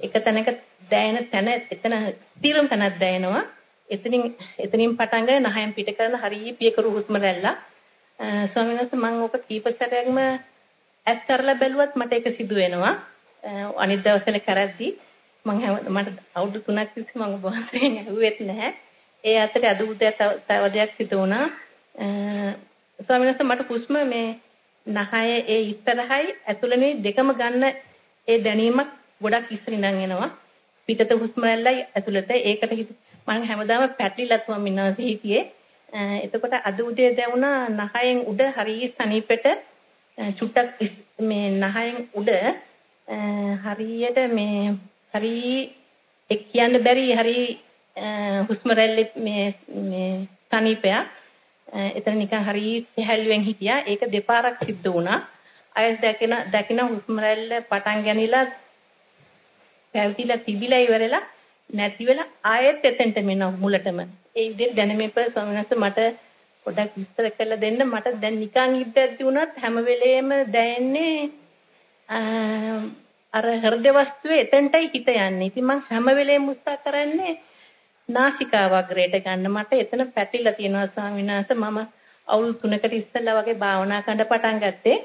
එක තැනක දැනෙන තැන එතන ස්ථිරම තැනක් දැනෙනවා. එතනින් එතනින් පටන් ගන්න නහයෙන් පිට කරන හරිය පියකරු හුස්ම රැල්ල. ස්වාමීන් වහන්සේ මම ඕක කීප සැරයක්ම ඇස් කරලා බැලුවත් මට ඒක සිදු වෙනවා. අනිත් දවස්වල කරද්දී මම මට අවුරුදු 3ක් තිස්සේ මම ඔබ වහන්සේගෙන් ඇහුවෙත් නැහැ. ඒ අතරේ අද උදේ තව දෙයක් සිදු වුණා. ස්වාමීන් වහන්සේ මට හුස්ම මේ නහයේ ඒ ඉස්සරහයි ඇතුළේ දෙකම ගන්න ඒ දැනීමක් ගොඩක් ඉස්සරින් එනවා. පිටත හුස්ම රැල්ලයි ඇතුළත ඒකට මම හැමදාම පැටලිලා තුම ඉන්නවා හිතියේ. එතකොට අද උදේ දැවුණා නහයෙන් උඩ හරිය සනීපෙට චුට්ටක් මේ නහයෙන් උඩ හරියට මේ හරි එක් කියන්න බැරි හරි හුස්ම රැල්ලේ මේ මේ සනීපයක්. එතන නිකන් හරි සැහැල්ලුවෙන් හිටියා. ඒක දෙපාරක් සිද්ධ වුණා. අයස් දැකින දැකින හුස්ම රැල්ල පටන් ගැනීමලා පැවතිලා තිබිලා ඉවරලා නැති වෙලා ආයෙත් එතෙන්ට මෙන්න මුලටම. ඒ විදිහට දැනෙමින් පස්සේ ස්වාමීන් වහන්සේ මට පොඩ්ඩක් විස්තර කරලා දෙන්න මට දැන් නිකන් ඉද්දැද්දි වුණත් හැම වෙලේම දැනෙන්නේ අර හෘද වස්තුවේ එතෙන්ටයි හිත යන්නේ. ඉතින් මම හැම වෙලේම උත්සාහ කරන්නේ නාසිකාව අග්‍රයට ගන්න. මට එතන පැටිලා තියෙනවා ස්වාමීන් වහන්සේ මම අවුරුදු 3කට ඉස්සෙල්ලා වගේ භාවනා කරන්න පටන් ගත්තේ.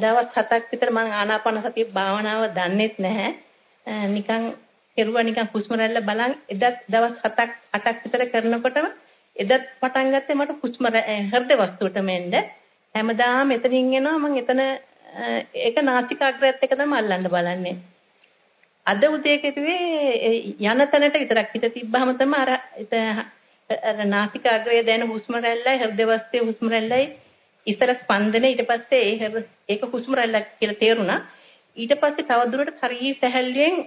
දවස් 7ක් විතර මම ආනාපාන සතිය භාවනාව දන්නෙත් නැහැ. නිකන් කෙරුවා නිකන් හුස්ම රැල්ල බලන් එදත් දවස් 7ක් 8ක් විතර කරනකොටම එදත් පටන් ගත්තේ මට හුස්ම හෘද වස්තුවටම එන්න හැමදාම එතනින් එනවා මම එතන ඒක නාසිකාග්‍රයත් එක තමයි අල්ලන්න බලන්නේ අද උදේ කෙරුවේ යන තැනට විතරක් හිත තිබ්බහම තමයි අර අර නාසිකාග්‍රය දැන හුස්ම රැල්ලයි හෘද වස්තුවේ හුස්ම රැල්ලයි ඉස්සර ස්පන්දනය ඊට පස්සේ ඒක හුස්ම රැල්ලක් කියලා තේරුණා. ඊට පස්සේ තවදුරටත් හරිය සැහැල්ලුවෙන්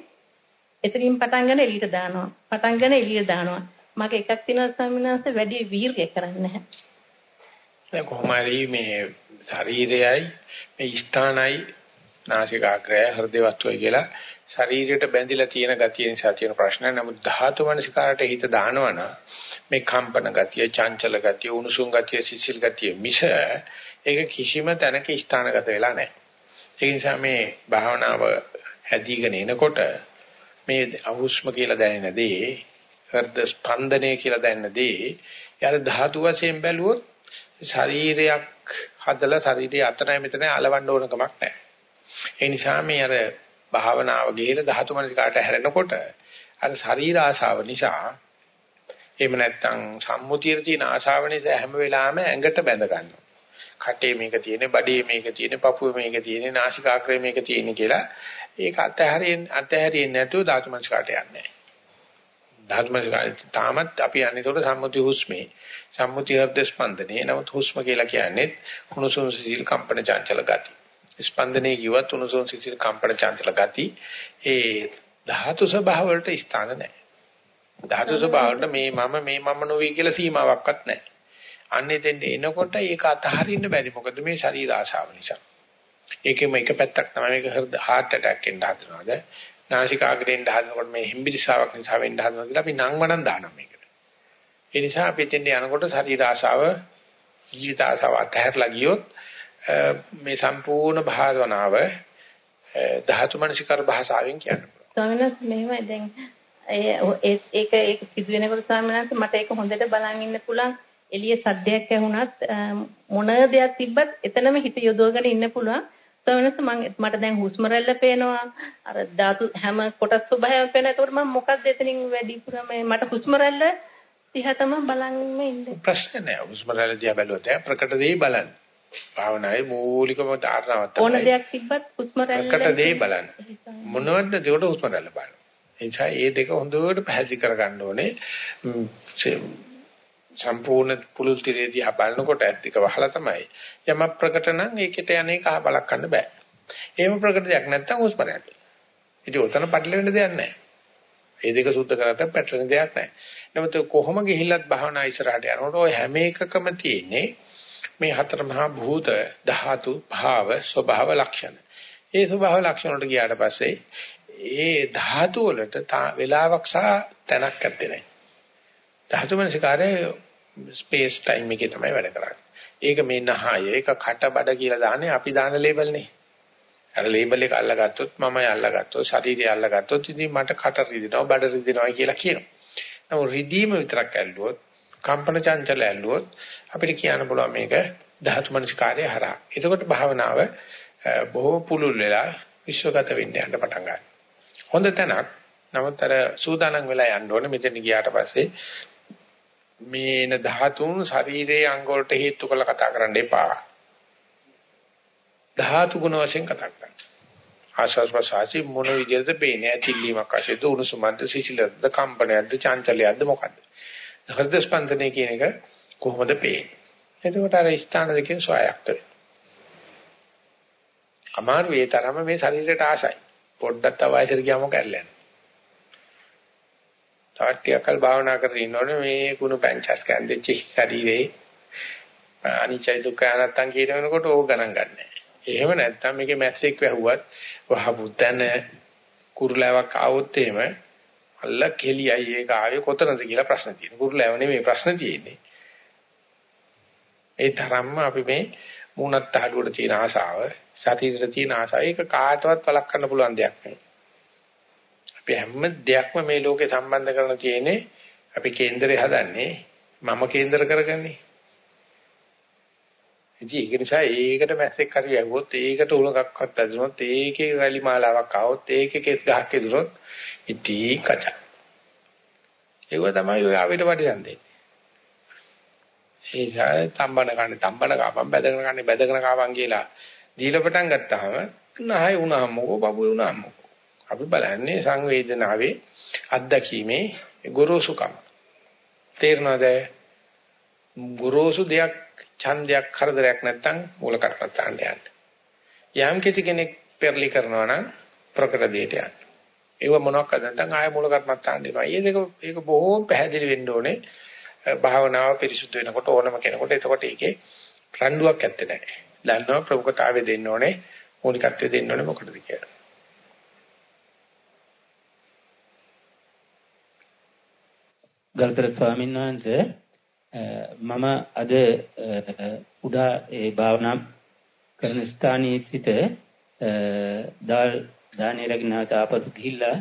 එතනින් පටන් ගන්න එළියට දානවා. පටන් ගන්න එළියට දානවා. මගේ එකක් තියෙනවා ස්වාමීනාස වැඩි වීර්ය කරන්නේ නැහැ. දැන් කොහොමයි මේ ශරීරයයි මේ ස්ථානයි නාසිකාග්‍රය හෘද වස්තුවයි කියලා ශරීරයට බැඳිලා තියෙන ගතිය නිසා තියෙන ප්‍රශ්න. නමුත් ධාතු මනසිකාරට හිත දානවනම් මේ කම්පන ගතිය, චංචල ගතිය, උණුසුම් ගතිය, සිසිල් ගතිය මිස ඒක කිසිම තැනක ස්ථානගත වෙලා නැහැ. ඒ නිසා මේ භාවනාව හැදීගෙන එනකොට මේ අහුස්ම කියලා දැනෙන දේ, හෘද ස්පන්දනය කියලා දැනෙන දේ, යාර ධාතු වශයෙන් බැලුවොත් ශරීරයක් හදලා ශරීරය අතරයි මෙතන අලවන්න ඕන කමක් නැහැ. ඒ නිසා මේ අර භාවනාව ගිහලා ධාතු මනසිකාට හැරෙනකොට අර ශරීර ආශාව නිසා එහෙම නැත්නම් සම්මුතියේ තියෙන ආශාව නිසා හැම වෙලාවෙම ඇඟට බැඳ ගන්නවා. කටේ මේක තියෙන්නේ, බඩේ මේක තියෙන්නේ, පපුවේ මේක තියෙන්නේ, නාසිකාග්‍රේ මේක තියෙන්නේ කියලා ඒක අතහැරියෙන් අතහැරියෙන් නැතුව ධාතු මනසිකාට යන්නේ. ධාතු මනසිකාට තාමත් අපි යන්නේ ඒතකොට සම්මුති හුස්මේ. සම්මුති හෘද ස්පන්දනේ. නමුත් හුස්ම කියලා කියන්නේ කුණුසුම් සිසිල් කම්පන චංචල ගති. ස්පන්දනේ කිව්වත් උණුසුම් සිසිල් කම්පන චංචල ගති ඒ ධාතු ස්වභාව වලට ස්ථාන නැහැ. ධාතු ස්වභාව වලට මේ මම මේ මම නොවේ කියලා සීමාවක්වත් නැහැ. අන්නේ දෙන්න එනකොට ඒක අතහරින්න බැරි. මොකද මේ ශරීර ආශාව නිසා. ඒකෙම එක පැත්තක් තමයි මේක හෘද heart attack එන්න හදනවාද? නාසිකාග්‍රයෙන් හදනකොට මේ හිම්බිරිසාවක් නිසා වෙන්න හදනවා කියලා අපි නම් වඩන් දානවා මේකට. ඒ නිසා අපි එතෙන්ට යනකොට ශරීර ආශාව ජීවිත ආශාව අතහැරලා ගියොත් මේ සම්පූර්ණ භාවනාව ධාතු මනසිකර භාෂාවෙන් කියන්න පුළුවන්. ස්වාමීන් වහන්සේ මෙහෙමයි දැන් ඒක ඒක සිදු වෙනකොට ස්වාමීන් වහන්සේ මට ඒක හොඳට බලන් ඉන්න පුළුවන්. එළිය සද්දයක් ඇහුණත් මොන දෙයක් තිබ්බත් එතනම හිත යොදවගෙන ඉන්න පුළුවන්. ස්වාමීන් වහන්සේ මට දැන් හුස්ම රැල්ල පේනවා. අර ධාතු හැම කොටස් ස්වභාවය පේනවා. ඒකට මම මොකක්ද එතනින් වැඩිපුරම මට හුස්ම රැල්ල දිහා තමයි බලන්ම ඉන්නේ. ප්‍රශ්න නෑ. හුස්ම රැල්ල දිහා බැලුවොත් ප්‍රකට දෙයි බලන්න. භාවනාවේ මූලිකම ධාරණාවක් තමයි. ඕන දෙයක් තිබ්බත් හුස්ම රැල්ල ප්‍රකට දෙයි බලන්න. මොනවද ඒකට හුස්ම රැල්ල බලන්න. ඒ නිසා මේ දෙක හොඳට පැහැදිලි කරගන්න ඕනේ. සම්පූර්ණ පුළුල් තිරේ දිහා බලනකොට ඇත්තික වහලා තමයි. යම ප්‍රකට නම් ඒකට යන්නේ කහ බලක් ගන්න බෑ. එහෙම ප්‍රකට දෙයක් නැත්තම් හුස්ම රැල්ල. ඉතින් උතන පටලෙන්න දෙයක් නැහැ. මේ දෙක සුද්ධ කරගත්ත පැටලෙන දෙයක් නැහැ. නමුත් කොහොම ගිහිල්ලත් භාවනා ඉස්සරහට යනකොට ඔය හැම එකකම තියෙන්නේ මේ හතර මහා භූත ධාතු භාව ස්වභාව ලක්ෂණ. ඒ ස්වභාව ලක්ෂණ වලට ගියාට පස්සේ ඒ ධාතු වලට වෙලාවක් සහ තැනක් ඇත්තේ නැහැ. ධාතු මනසිකාරයේ ස්පේස් ටයිම් එකේ තමයි වැඩ කරන්නේ. ඒක මේ නහය, ඒක කට බඩ කියලා දාන්නේ අපි දාන ලේබල් නේ. අර ලේබල් එක අල්ලගත්තොත් මමයි අල්ලගත්තොත් ශරීරය අල්ලගත්තොත් ඉතින් මට කට රිදෙනවා බඩ රිදෙනවා කියලා කියනවා. නමුත් රිදීම විතරක් ඇල්ලුවොත් කම්පන චංචල ඇල්ලුවොත් අපිට කියන්න පුළුවන් මේක ධාතු මනසිකාරය හරහා. එතකොට භාවනාව බොහෝ පුළුල් වෙලා විශ්වගත වෙන්න යන්න පටන් ගන්නවා. හොඳ තැනක්. නමුත් අර සූදානම් වෙලා යන්න ඕනේ මෙතන ගියාට පස්සේ මේන ධාතුන් ශරීරයේ අංග වලට හේතු කරලා කතා කරන්න එපා. ධාතු ගුණ වශයෙන් කතා කරන්න. ආශාස් ප්‍රසාසි මොන විදිහටද පේන්නේ? ඇතිලීමක් අශේද උණුසුමන්ද සිසිලද කම්පනයක්ද චංචලයක්ද මොකද්ද? හෘද ස්පන්දනය කියන එක කොහොමද පේන්නේ? එතකොට අර ස්ථාන දෙකෙන් සොයායක්ත වෙනවා. අමාරු ඒ තරම මේ ශරීරයට ආසයි. පොඩ්ඩක් තව වයසට ගියාම කැරලෙන. තාට්ටියකල් භාවනා කරගෙන ඉන්නෝනේ මේ කුණු පැංචස් කැන්දෙච්ච ශරීරේ අනිච්චයි දුක්ඛ අනාත්තම් කියන වෙනකොට ඕක ගණන් ගන්නෑ. එහෙම නැත්නම් මේකේ මැස්සෙක් වැහුවත් වහපුතන කුරුලාවක් ආවොත් එහෙම අල්ල කෙලියයි ඒක ආවේ කොතනද කියලා ප්‍රශ්න තියෙනවා. කුරුලෑව නෙමෙයි ප්‍රශ්න තියෙන්නේ. ඒ තරම්ම අපි මේ මූණත් තහඩුවට තියෙන ආසාව, ශරීරෙට තියෙන ආසාව ඒක කාටවත් වළක්වන්න පුළුවන් දෙයක් නෙවෙයි. අපි හැම දෙයක්ම මේ ලෝකේ සම්බන්ධ කරන තියෙන්නේ අපි කේන්දරේ හදන්නේ මම කේන්දර කරගන්නේ. ඉතින් ඒක නිසා ඒකට මැස්සෙක් හරි ඇහුවොත් ඒකට උලකක්වත් ඇදුනොත් ඒකේ රැලි මාලාවක් ආවොත් ඒකේ කෙස් ගහක් ඉදුනොත් ඉතී කච. ඒව තමයි ඔය ආවෙට වටින් දෙන්නේ. ඒ නිසා තම්බන කන්නේ තම්බන කාපම් බැදගෙන කන්නේ බැදගෙන කාපම් කියලා දීලා පටන් ගත්තාම නහය වුණාම මොකෝ බබුවේ වුණාම මොකෝ. අපි බලන්නේ සංවේදනාවේ අත්දැකීමේ ගොරෝසුකම. තේරෙනවද? ගොරෝසු දෙයක් ඡන්දයක් කරදරයක් නැත්තම් මූල කර්මත්තාන්න යන්න. යම් කිසි කෙනෙක් පෙරලි කරනවා නම් ප්‍රකට දෙයට යන්න. ඒව මොනවාක්ද නැත්නම් ආය මූල කර්මත්තාන්න එනවා. මේ දෙක ඒක බොහෝම පැහැදිලි වෙන්න ඕනේ. භාවනාව පිරිසුදු වෙනකොට ඕනම කෙනෙකුට එතකොට ඒකේ රණ්ඩුවක් ඇත්තේ නැහැ. දන්නවා ප්‍රමුඛතාවය දෙන්න ඕනේ, මූලිකත්වය දෙන්න ඕනේ මොකටද කියලා. ගල්තර ස්වාමීන් වහන්සේ මම අද උඩා ඒ භාවනා කරන ස්ථානයේ සිට දාල් දානේ රැගෙන ආපසු ගිහිල්ලා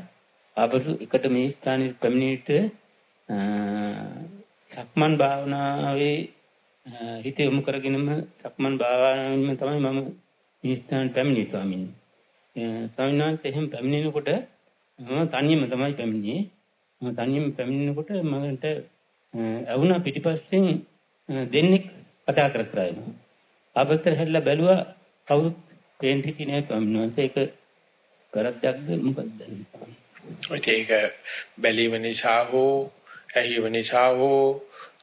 ආපසු එකට මේ ස්ථානයේ පැමිණිට සක්මන් භාවනාවේ හිත යොමු කරගෙනම සක්මන් භාවනාවෙන්ම තමයි මම මේ ස්ථානට පැමිණි ස්වාමීන් වහන්සේ. ස්වාමීන් වහන්සේ එහෙම පැමිණෙනකොට මම තනියම තමයි පැමිණියේ. මම තනියම පැමිණෙනකොට මට ඇවුනා පිටිපස්සෙන් දෙන්නෙක් කතා කර කර එනවා. ආපස්සට හැරිලා බැලුවා කවුරුත් පේන්න හිටියේ නෑ ස්වාමීන් වහන්සේ. ඒක කරද්දක්ද මොකක්ද? ඔය ඒක බැලීම නිසා හෝ ඇහිව නිසා හෝ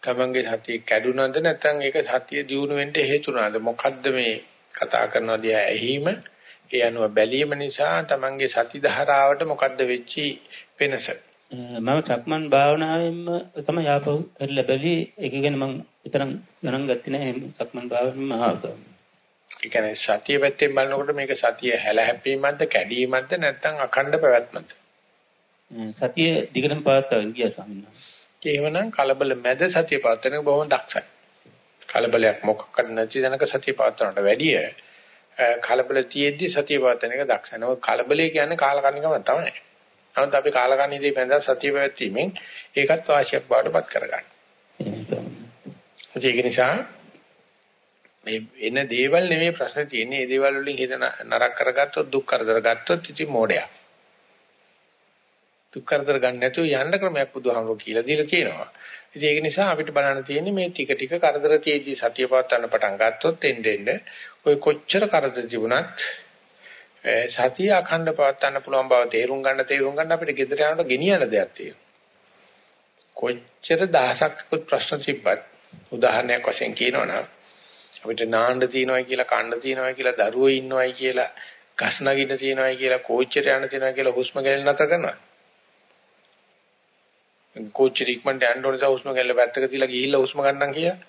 තමන්ගේ සතිය කැඩුනද නැත්නම් ඒක සතිය දියුණු වෙන්න හේතුනාද මොකද්ද මේ කතා කරනවාදී ඇහිම ඒ අනුව බැලීම නිසා තමන්ගේ සති ධාරාවට මොකද්ද වෙච්චි වෙනස මම සක්මන් භාවනාවෙන්ම තමයි ආපහු බැලී ඒක ගැන මම විතරක් ගණන් ගත්තේ නැහැ සක්මන් භාවනාවෙන්ම ආවා. ඒ කියන්නේ සතිය පැත්තෙන් බලනකොට මේක සතිය හැලහැප්පීමක්ද කැඩීමක්ද නැත්නම් අඛණ්ඩ පැවැත්මක්ද? සතිය දිගටම පවත්වාගෙන ගියා ස්වාමීන් වහන්සේ. එහෙමනම් කලබල මැද සතිය පවත්වන එක බොහොම දක්ෂයි. කලබලයක් මොකක්ද නැති දැනක සතිය පවත්වනට වැඩිය කලබල තියෙද්දි සතිය පවත්වන එක දක්ෂයි. නමුත් කලබලය කියන්නේ කාලකන්නිකම තමයි. නමුත් අපි කාලකන්නිදී බඳලා සතිය පැවැත්වීමෙන් ඒකත් වාසියක් බවටපත් කරගන්න. ඒක නිසා මේ එන දේවල් නෙමෙයි ප්‍රශ්නේ තියෙන්නේ. මේ දේවල් වලින් හිත නරක කරගත්තොත් දුක් කරදර ගත්තොත් ඉතින් මොඩයක්. දුක් කරදර ගන්න නැතුව යන්න ක්‍රමයක් බුදුහාමුදුරුවෝ කියලා දීලා තියෙනවා. ඉතින් ඒක නිසා අපිට බලන්න තියෙන්නේ මේ ටික ටික කරදර තියෙද්දි සතිය පවත්වන්න පටන් ගත්තොත් එන්න එන්න ඔය කොච්චර කරදර තිබුණත් සතිය අඛණ්ඩ පවත්වන්න පුළුවන් බව තේරුම් ගන්න තේරුම් ගන්න අපිට gedera යනකොට ගෙනියන දෙයක් තියෙනවා. කොච්චර දහසක් ප්‍රශ්න තිබ්බත් උදාහරණයක් වශයෙන් කියනවනම් අපිට නාන්න තියනවායි කියලා කන්න තියනවායි කියලා දරුවෝ ඉන්නවායි කියලා ගස් නගින්න තියනවායි කියලා කෝච්චර යන්න තියනවායි කියලා හුස්ම ගැනීම නැතර කරනවා. කෝච්චි ඉක්මනට යන්න ඕන නිසා හුස්ම ගැල්ල පැත්තක තියලා ගිහිල්ලා හුස්ම ගන්නම් කියලා.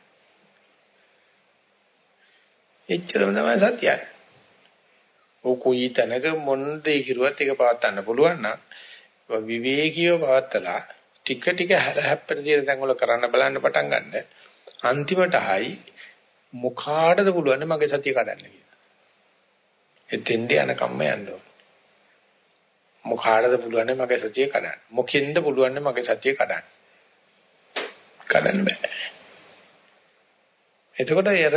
එච්චරම තමයි සත්‍යය. ඔය කුයි තැනක මොන දේ කිරුවත් ඒක පවත්වන්න පුළුවන් නම් විවේකීව පවත්තලා ටික ටික හැප්පෙන තියෙන තැන් වල කරන්න බලන්න පටන් ගන්න. අන්තිමට හයි මුඛාටද පුළුවන් මගේ සතිය කඩන්න කියලා. එතෙන්ද යන කම්ම යන්න ඕන. මොකාටද පුළුවන් මගේ සතිය කඩන්න. මොකෙන්ද පුළුවන් මගේ සතිය කඩන්න. කඩන්න බෑ. එතකොට අර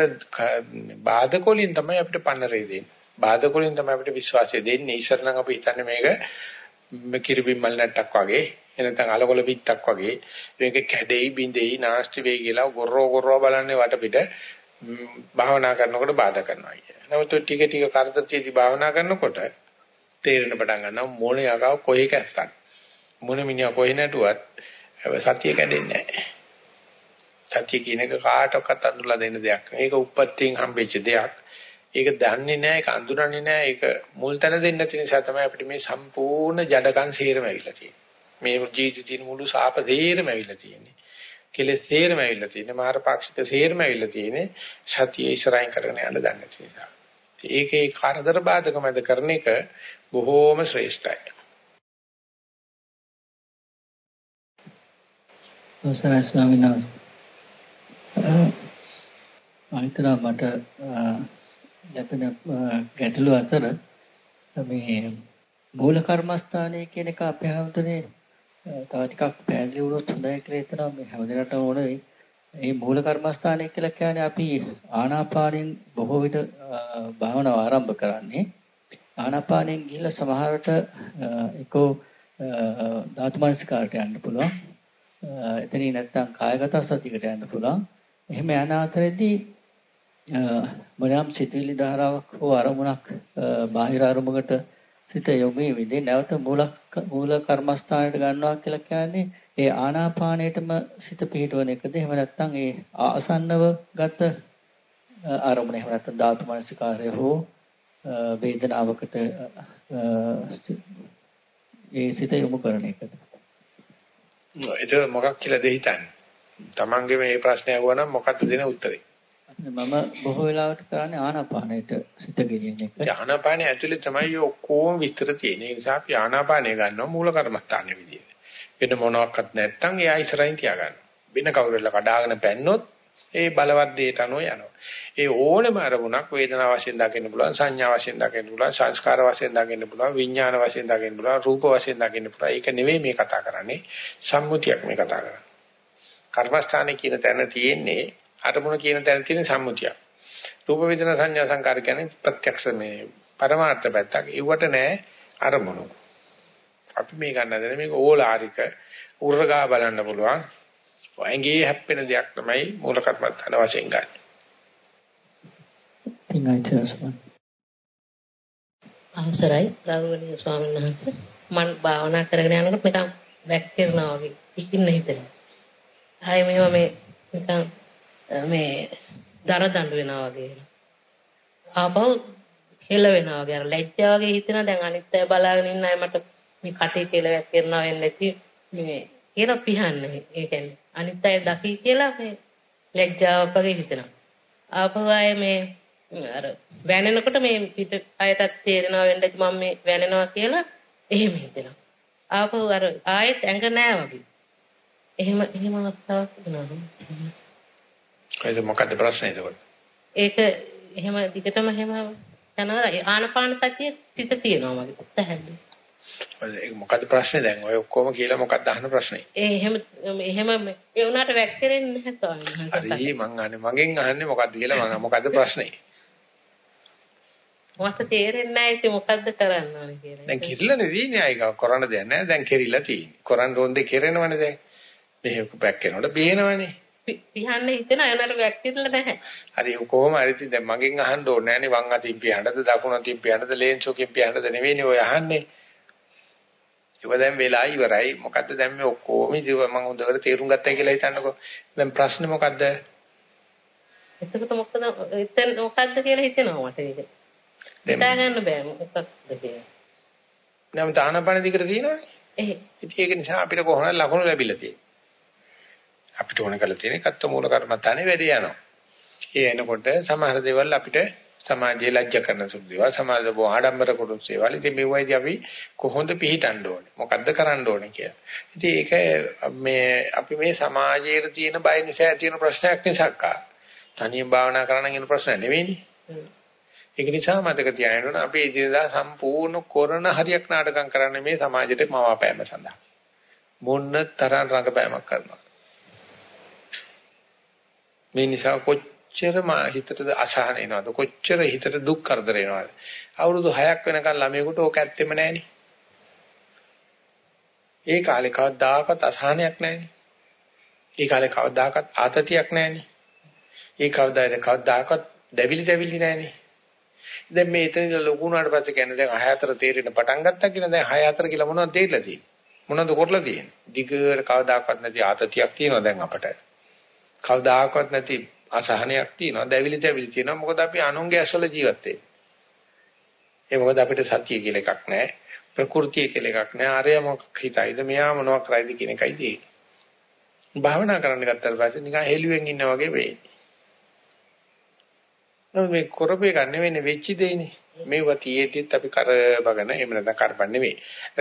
බාධක වලින් තමයි අපිට පන්නරේ දෙන්නේ. බාධක වලින් තමයි අපිට විශ්වාසය දෙන්නේ. ඉස්සර නම් අපි හිතන්නේ මේක කිරිබිම්මල් නැට්ටක් වගේ එනතන් අලකොල පිටක් වගේ මේක කැඩෙයි බිඳෙයි නාස්ති වෙයි කියලා ගොරෝ ගොරෝ බලන්නේ වටපිට භාවනා කරනකොට බාධා කරනවා කියන. නමුත් ටික ටික කරදරතියදී භාවනා කරනකොට තේරෙන පටන් ගන්නවා මොන යකාව කොහේ කැත්තක් මොන මිනිහා කොහේ නැටුවත් සතිය කැඩෙන්නේ නැහැ සතිය කියන එක කාටවත් අඳුරලා දෙන්න දෙයක් නෙවෙයි ඒක උප්පත්තියෙන් හම්බෙච්ච දෙයක් ඒක දන්නේ නැහැ ඒක අඳුරන්නේ නැහැ ඒක මුල් තැන දෙන්නේ නැති නිසා තමයි අපිට මේ සම්පූර්ණ ජඩකම් සේරම ඇවිල්ලා තියෙන්නේ මේ ජීවිතේ තියෙන මුළු සාප සේරම ඇවිල්ලා තියෙන්නේ කෙලෙස් සේරම ඇවිල්ලා තියෙන්නේ මාර පාක්ෂික සේරම ඇවිල්ලා තියෙන්නේ සතිය ඉස්සරහින් කරගෙන යන්න දන්නේ නැති නිසා ඒකේ කරදර බාධක මැද කරන එක බොහෝම ශ්‍රේෂ්ඨයි. අවසරයි ස්වාමීන් වහන්සේ. අනිතර මට ලැබෙන ගැටලු අතර මේ මූල කර්මස්ථානය කියන එක අපේ හැමතේ තව ටිකක් පැහැදිලි වුණොත් හොඳයි කියලා හිතනවා මේ හැමදෙනාටම ඕනේ මේ මූල කර්මස්ථානය කියලා කියන්නේ අපි ආනාපානෙන් බොහෝ විට භාවනාව ආරම්භ කරන්නේ ආනාපානෙන් ගිහිල්ලා සමහරට එකෝ ධාතු මනස්කාරට යන්න පුළුවන්. එතනින් නැත්තම් කායගත සතියකට යන්න පුළුවන්. එහෙම යන අතරේදී මොනවාම් සිතුවිලි ධාරාවක් හෝ අරමුණක් බාහිර අරමුණකට සිත යොමු වෙදී නැවත මූල මූල කර්මස්ථානයට ගන්නවා කියලා කියන්නේ ඒ ආනාපානයටම සිත පිහිටවන එකද? එහෙම නැත්නම් ඒ ආසන්නව ගත අරමුණ එහෙම නැත්නම් ධාතු මනසිකාරය හෝ වේදනාවකට ඒ සිත යොමු කරන එකද? ඒක මොකක් කියලාද හිතන්නේ? තමන්ගේ මේ ප්‍රශ්නය අහුවනම් මොකක්ද දෙන උත්තරේ? මම බොහෝ වෙලාවට කරන්නේ ආනාපානයට සිත ගෙනියන එක. ආනාපානය ඇතුලේ තමයි ඔක්කොම විස්තර තියෙන්නේ. ඒ නිසා අපි ආනාපානය ගන්නවා මූල කර්මස්ථානයේ විදියට. වෙන මොනවත් නැත්තම් එයා ඉස්සරහින් තියාගන්න. වෙන කවුරුල්ල කඩාගෙන පැන්නොත් ඒ බලවත් දෙයට අනුව යනවා. ඒ ඕනම අරමුණක් වේදනා වශයෙන් දකින්න පුළුවන්, සංඥා වශයෙන් දකින්න පුළුවන්, සංස්කාර වශයෙන් දකින්න පුළුවන්, විඥාන වශයෙන් දකින්න පුළුවන්, රූප වශයෙන් දකින්න පුළුවන්. ඒක නෙවෙයි මේ කතා කරන්නේ. සම්මුතියක් මේ කතා කරන්නේ. කර්මස්ථානයේ කියන තැන තියෙන්නේ අරමුණ කියන තැන තියෙන සම්මුතිය. රූප වේදනා සංඥා සංකාර කියන්නේ ප්‍රත්‍යක්ෂ මේ පරමාර්ථ පැත්තක්. ඒවට නෑ අරමුණු. අපි මේ ගන්න දන්නේ මේක ඕලාරික උර්ගා බලන්න පුළුවන්. ඇඟේ හැප්පෙන දෙයක් තමයි මූල කර්මස්ථාන වශයෙන් ගන්න. අවසරයි ගෞරවනීය ස්වාමීන් වහන්සේ මම භාවනා කරගෙන යනකොට නිකන් වැක්කිරනවා වගේ ඉකින්න හිතෙනවා. ආයේ මේවා මේ නිකන් මේ දර දඬු වෙනවා වගේ. ආපහු හෙල වෙනවා වගේ අර ලැජ්ජා වගේ හිතෙනවා දැන් අනිත් අය බලාගෙන ඉන්න අය මට මේ කටේ කෙලයක් කරනවා වෙන්නේ නැති මේ කියලා පිහන්නේ. ඒ කියන්නේ අනිත් අය දකි කියලා මේ ලැජ්ජාවක් වගේ හිතෙනවා. ආපහු ආය මේ අර වැනෙනකොට මේ පිට අයටත් තේරෙනවා වෙන්නේ මම මේ වැනෙනවා කියලා එහෙම හිතෙනවා. ආපහු අර ආයෙත් ඇඟ නෑ වගේ. එහෙම එහෙම අවස්ථාවක් වෙනවා. ඒක මොකද්ද ප්‍රශ්නේ එතකොට? ඒක එහෙම දිගටම එහෙම යනවා ආනපාන සතිය සිත තියෙනවා මගේ පැහැදිලි. ඒක මොකද්ද ප්‍රශ්නේ දැන් ඔය ඔක්කොම කියලා මොකක්ද අහන ප්‍රශ්නේ? ඒ එහෙම එහෙම ඒ උනාට වැක්කිරෙන්නේ නැහැ ස්වාමීන් වහන්සේ. හරි මං අහන්නේ මගෙන් අහන්නේ මොකද්ද කියලා මම මොකද්ද ප්‍රශ්නේ? මට තේරෙන්නේ නැහැ ඉතින් මොකද්ද කරන්න ඕනේ කියලා. දැන් කිරිලානේ තියෙන්නේ ආයික කරන්න දෙයක් නැහැ. දැන් කෙරිලා තියෙන්නේ. කරන්න ඕන දෙයක් කෙරෙනවනේ දැන්. මෙහෙ බැක් කරනකොට බේනවනේ. පිහන්න හිතෙන අයනට වැක්කිරලා නැහැ. හරි කොහොම හරි ඉතින් දැන් මගෙන් අහන්න ඕනේ නැහනේ වම් අතින් පියන්නද දකුණු අතින් පියන්නද ලේන්සෝකින් පියන්නද නෙවෙයිනේ ඔය අහන්නේ. ඒක දැන් වෙලා ඉවරයි. මොකද්ද දැන් මේ ඔක්කොම ඉතින් මම හොඳට තේරුම් ගත්තයි කියලා හිතන්නකෝ. දැන් ප්‍රශ්නේ මොකද්ද? එතකොට මොකද එතන මොකද්ද කියලා හිතෙනවා මට ඒක. හිතා ගන්න බෑ මොකක්ද කියලා. නම් තානපන දිගට තියෙනවනේ. එහේ. ඉතින් ඒක නිසා අපිට කොහොමද ලකුණු ලැබිලා තියෙන්නේ? අපිට ඕන කරලා තියෙන එකත් මූල කර්මත්තානේ වැඩි යනවා. ඒ එනකොට සමහර දේවල් අපිට සමාජයේ ලැජ්ජ කරන සුළු දේවල් සමාජ බොහොම ආඩම්බර කුරුස් දේවල්. ඉතින් මෙවයිදී අපි කොහොමද පිළිටන්න ඕනේ? මොකද්ද කරන්න ඕනේ කියලා. ඉතින් ඒක මේ අපි මේ සමාජයේ තියෙන බය නිසා තියෙන ප්‍රශ්නයක් නිසාක. තනියෙන් භාවනා කරන්න යන ප්‍රශ්න නෙවෙයිනේ. ඒක නිසා මතක තියාගන්න ඕන අපි ඉදිරියදා සම්පූර්ණ කරන හරියක් නාටකම් කරන්නේ මේ සමාජයට මවාපෑම සඳහා. මොන්න තරම් රඟපෑමක් කරනවා. මේ නිසා කොච්චර හිතට අසහන එනවද? කොච්චර හිතට දුක් කරදර එනවද? අවුරුදු 6ක් වෙනකන් ළමයෙකුට ඕක ඇත්තෙම නැහෙනි. ඒ කාලේ කවදාකවත් අසහනයක් නැහෙනි. ඒ කාලේ කවදාකවත් ආතතියක් නැහෙනි. ඒ කවදාද කවදාකවත් දැවිලි දැවිලි නැහෙනි. දැන් මේ එතන ඉඳලා ලොකු වුණාට පස්සේ කියන්නේ දැන් 6 4 තේරෙන්න පටන් ගත්තා කියලා දැන් 6 4 කියලා මොනවද තේරිලා තියෙන්නේ? මොනවද කරලා තියෙන්නේ? දිගට කවදාකවත් නැති ආතතියක් තියෙනවා දැන් අපට. කවදාකවත් නැති අසහනයක් තියෙනවා දැවිලි දැවිලි තියෙනවා. මොකද අපි අනුන්ගේ ඇස්වල ජීවත් වෙන්නේ. ඒ මොකද අපිට සතිය කියලා එකක් නැහැ ප්‍රകൃතිය කියලා එකක් නැහැ. ආරය මොකක් හිතයිද මෙයා මොනවක් කරයිද කියන එකයි තියෙන්නේ. භාවනා කරන්න ගත්තාට පස්සේ නිකන් හෙළුවෙන් ඉන්නා වගේ වෙන්නේ. මේ කරපේ ගන්න වෙන්නේ වෙච්ච දෙයනේ. මේව තියේදිත් අපි කරබගෙන එහෙම නැත්නම් කරපන් නෙවෙයි.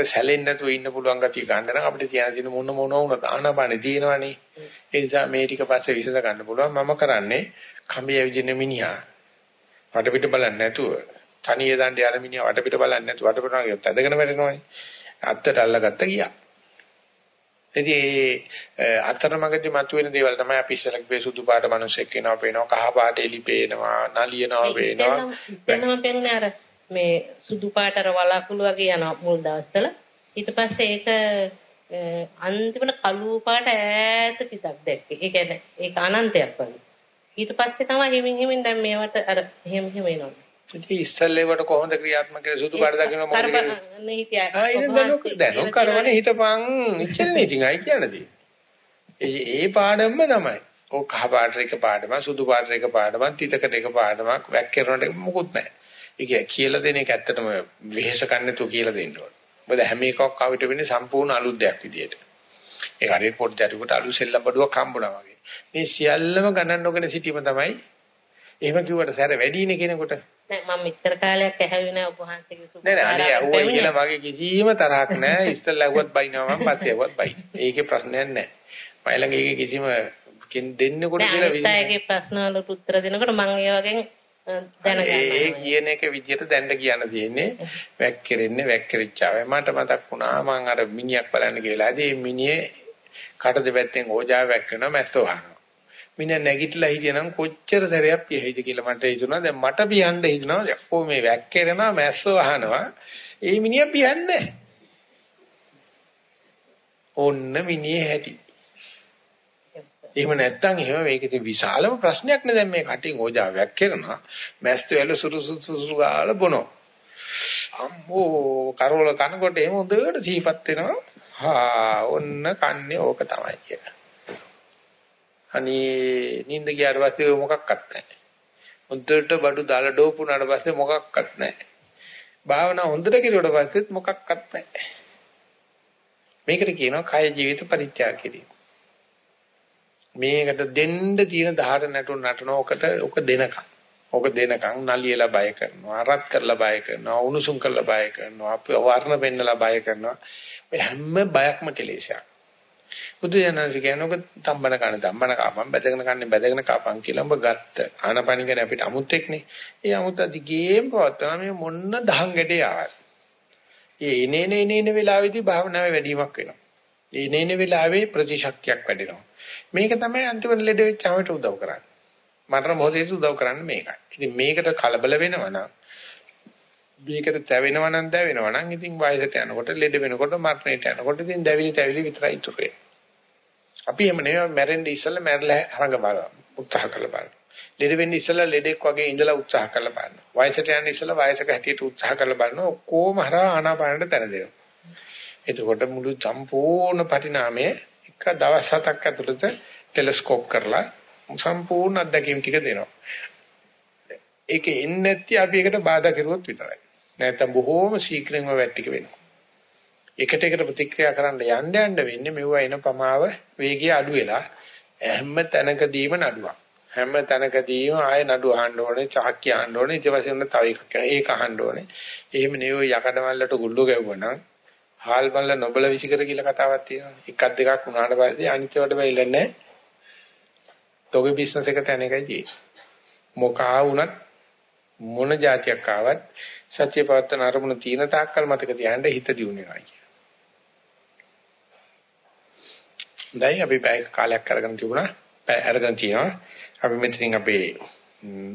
සැලෙන්නේ නැතුව ඉන්න පුළුවන් ගතිය ගන්න නම් අපිට තියන දින මොන මොන වුණත් ආනපානෙ තියෙනවනේ. ඒ නිසා මේ ටික පස්සේ විසඳ ගන්න පුළුවන්. මම කරන්නේ කඹේ ඇවිදින මිනිහා වටපිට බලන්නේ නැතුව තනියේ දණ්ඩ යන මිනිහා වටපිට බලන්නේ නැතුව වටපිට ගියොත් ඇදගෙන වැටෙනවනේ. අත්තට අල්ලගත්ත ගියා. ඉතින් ඒ අතරමඟදී මතුවෙන දේවල් තමයි අපි ඉස්සෙල්ලා කිව්වේ සුදු පාට මිනිස්සෙක් වෙනවා පේනවා කහ පාට එලි පේනවා නලියනවා පේනවා. එතනම පේන්නේ අර මේ සුදු පාට අර වලාකුළු වගේ යන මුල් දවස්වල. ඊට පස්සේ ඒක අන්තිමට කළු පාට ඈත පිටක් දැක්කේ. ඒ කියන්නේ ඒක අනන්තයක් වගේ. ඊට පස්සේ තමයි හිමින් හිමින් දැන් මේවට අර එහෙම එහෙම එනවා ඉතින් ඉස්සල්ලේවට කොහොමද ක්‍රියාත්මක කරන්නේ සුදු පාට දකින්න මොකද කරන්නේ? කරන්නේ හිටියා. ආ ඉතින් දැනුක දැනුක කරවනේ හිටපන් ඉච්චරනේ ඉතින් අයි කියනදී. ඒ ඒ පාඩම්ම තමයි. ඔය කහ පාට එක පාඩම සුදු පාට එක පාඩමක් තිතකට එක පාඩමක් වැක් කරනට මොකුත් නැහැ. ඒක කියලා දෙන එක ඇත්තටම වෙහෙස ගන්න තු කියලා දෙන්න ඕන. මොකද හැම එකක් ආවිත වෙන්නේ සම්පූර්ණ අලුත් දෙයක් විදියට. ඒක හරියට පොඩි දරුවෙකුට අලුත් සෙල්ලම් බඩුවක් හම්බුණා වගේ. මේ සියල්ලම ගණන් නොගෙන සිටීම තමයි එහෙම කිව්වට සැර වැඩිනේ කෙනෙකුට. නෑ මම මෙච්චර කාලයක් ඇහැවි නෑ ඔබ වහන්සේගේ සුබ. නෑ නෑ අනේ කියලා මගේ කිසිම තරහක් නෑ. ඉස්සෙල්ලා ඇහුවත් බයිනවා මම පස්සේ ඇහුවත් බයි. ඒකේ ප්‍රශ්නයක් නෑ. මම ළඟ ඒකේ කිසිම දෙන්නෙකුට කියලා විදිහට. ඒකේ ප්‍රශ්න වලට උත්තර දෙනකොට මම ඒ වගේ දැනගන්නවා. ඒ කියන එක විදිහට දැන්න කියන්න තියෙන්නේ වැක්කිරෙන්නේ වැක්කිරිච්චාවයි. මට මතක් වුණා මම අර මිනිහක් බලන්න ගිහලාදී මිනිහේ කට දෙපැත්තෙන් ඕජාව වැක්කනවා මැස්සෝ අහනවා. මිනිහ නැගිටලා හිටියනම් කොච්චර සැරයක් පියයිද කියලා මට හිතුණා. දැන් මට පියන්න හිතුණා. යක්කෝ මේ වැක්කිරෙනවා මැස්සෝ අහනවා. ඒ මිනිහ පියන්නේ ඔන්න මිනිහේ හැටි. එහෙම නැත්තම් එහෙම මේක ඉතින් විශාලම ප්‍රශ්නයක් නේ දැන් මේ කටින් ඕජාවයක් කරනවා මැස්තු ඇල සුරු සුරු ගාලා බොනවා අම්මෝ කරවල කනකොට එහෙම හොඳට සීපත් වෙනවා හා ඔන්න කන්නේ ඕක තමයි කියලා අනේ නිින්ද ගියාට පස්සේ මොකක්වත් නැහැ හොඳට බඩු දාලා ඩෝපුනාට පස්සේ මොකක්වත් නැහැ භාවනා හොඳට කෙරුවට පස්සෙත් මොකක්වත් නැහැ මේකට කියනවා කය ජීවිත පරිත්‍යාග කිරීම මේකට දෙන්න තියෙන දහඩ නැටුම් නටනෝකට ඔක දෙනකම්. ඔක දෙනකම් නලියලා බය කරනවා, අරත් කරලා බය කරනවා, උණුසුම් කරලා බය කරනවා, අපි වර්ණ පෙන්නලා බය කරනවා. ඔය හැම බයක්ම කෙලෙසයක්. බුදු දනන්ස කියන්නේ ඔක තම්බන කන තම්බන කපම් බැදගෙන කන්නේ බැදගෙන කපම් කියලා ඔබ ගත්ත. ආනපනිකන අපිට අමුත්තෙක්නේ. ඒ අමුත්ත දිගේම පවත්වන මේ මොන්න දහං ගැටේ ආවද. ඒ එනේන එනේන වෙලාවේදී භාවනාවේ වැඩිවීමක් වෙනවා. ඒ එනේන වෙලාවේ ප්‍රතිශක්තියක් වැඩෙනවා. මේක තමයි අන්තිමට ලෙඩ වෙච්චාමට උදව් කරන්නේ. මරණ මොහොතේ උදව් කරන්නේ මේකයි. ඉතින් මේකට කලබල වෙනවා නම් මේකට තැවෙනවා නම් දැවෙනවා නම් ඉතින් වයසට යනකොට ලෙඩ වෙනකොට මරණයට යනකොට ඉතින් දැවිලි තැවිලි විතරයි ඉතුරු වෙන්නේ. අපි එහෙම නෙවෙයි මැරෙන්න ඉස්සෙල්ලා මැරලා හරඟ බලන්න උත්සාහ කරලා බලන්න. ලෙඩ වෙන්න ඉස්සෙල්ලා ලෙඩෙක් වගේ ඉඳලා උත්සාහ කරලා බලන්න. වයසට යන්න ඉස්සෙල්ලා වයසක හැටියට උත්සාහ කරලා බලන්න ඔක්කොම හරහා ආනාපානට තැන දෙනවා. එතකොට මුළු සම්පූර්ණ පරිණාමයේ එක දවස් හතක් ඇතුළත ටෙලස්කෝප් කරලා සම්පූර්ණ අත්දැකීම් ටික දෙනවා. ඒක එන්නේ නැති අපි ඒකට බාධා කරුවොත් විතරයි. නැත්නම් බොහෝම ශීක්‍රයෙන්ම වැට්ටික වෙනවා. එකට එකට ප්‍රතික්‍රියා කරන්න යන්න යන්න වෙන්නේ මෙවුවා එන ප්‍රමාව වේගය අඩු වෙලා හැම තැනකදීම නඩුවක්. හැම තැනකදීම ආය නඩු අහන්න ඕනේ, චාක්කිය අහන්න ඕනේ, ඊට පස්සේ තව එකක් කරනවා. ඒක අහන්න ඕනේ. එහෙම නෙවෙයි යකඩ මල්ලට ගුල්ල ගැව්වනම් හාල් බල්ල නොබල විසිකර කියලා කතාවක් තියෙනවා. එකක් දෙකක් වුණාට පස්සේ අනිත් ඒවාට බැරිලා නැහැ. තෝගේ බිස්නස් එකට යන එකයි තියෙන්නේ. මොකා වුණත් මොන જાතියක් ආවත් සත්‍ය පවත්තන අරමුණ තියෙන තාක්කල් මතක තියාගන්න හිත දියුණු වෙනවා කියන. දැන් අපි පැය කාලයක් අරගෙන තිබුණා. පැය අරගෙන තියෙනවා. අපි මෙතනින් අපේ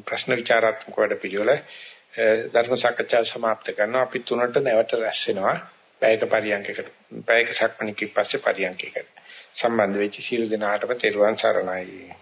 ප්‍රශ්න විචාරාත්මක වැඩ පිළිවෙල ධර්ම සාකච්ඡා સમાપ્ત කරනවා. අපි තුනට නැවත රැස් වෙනවා. පැයක පරියන්කයකට පැයක සක්මණේක පස්සේ පරියන්කයකට සම්බන්ධ වෙච්ච සීල දිනාටම තෙරුවන් සරණයි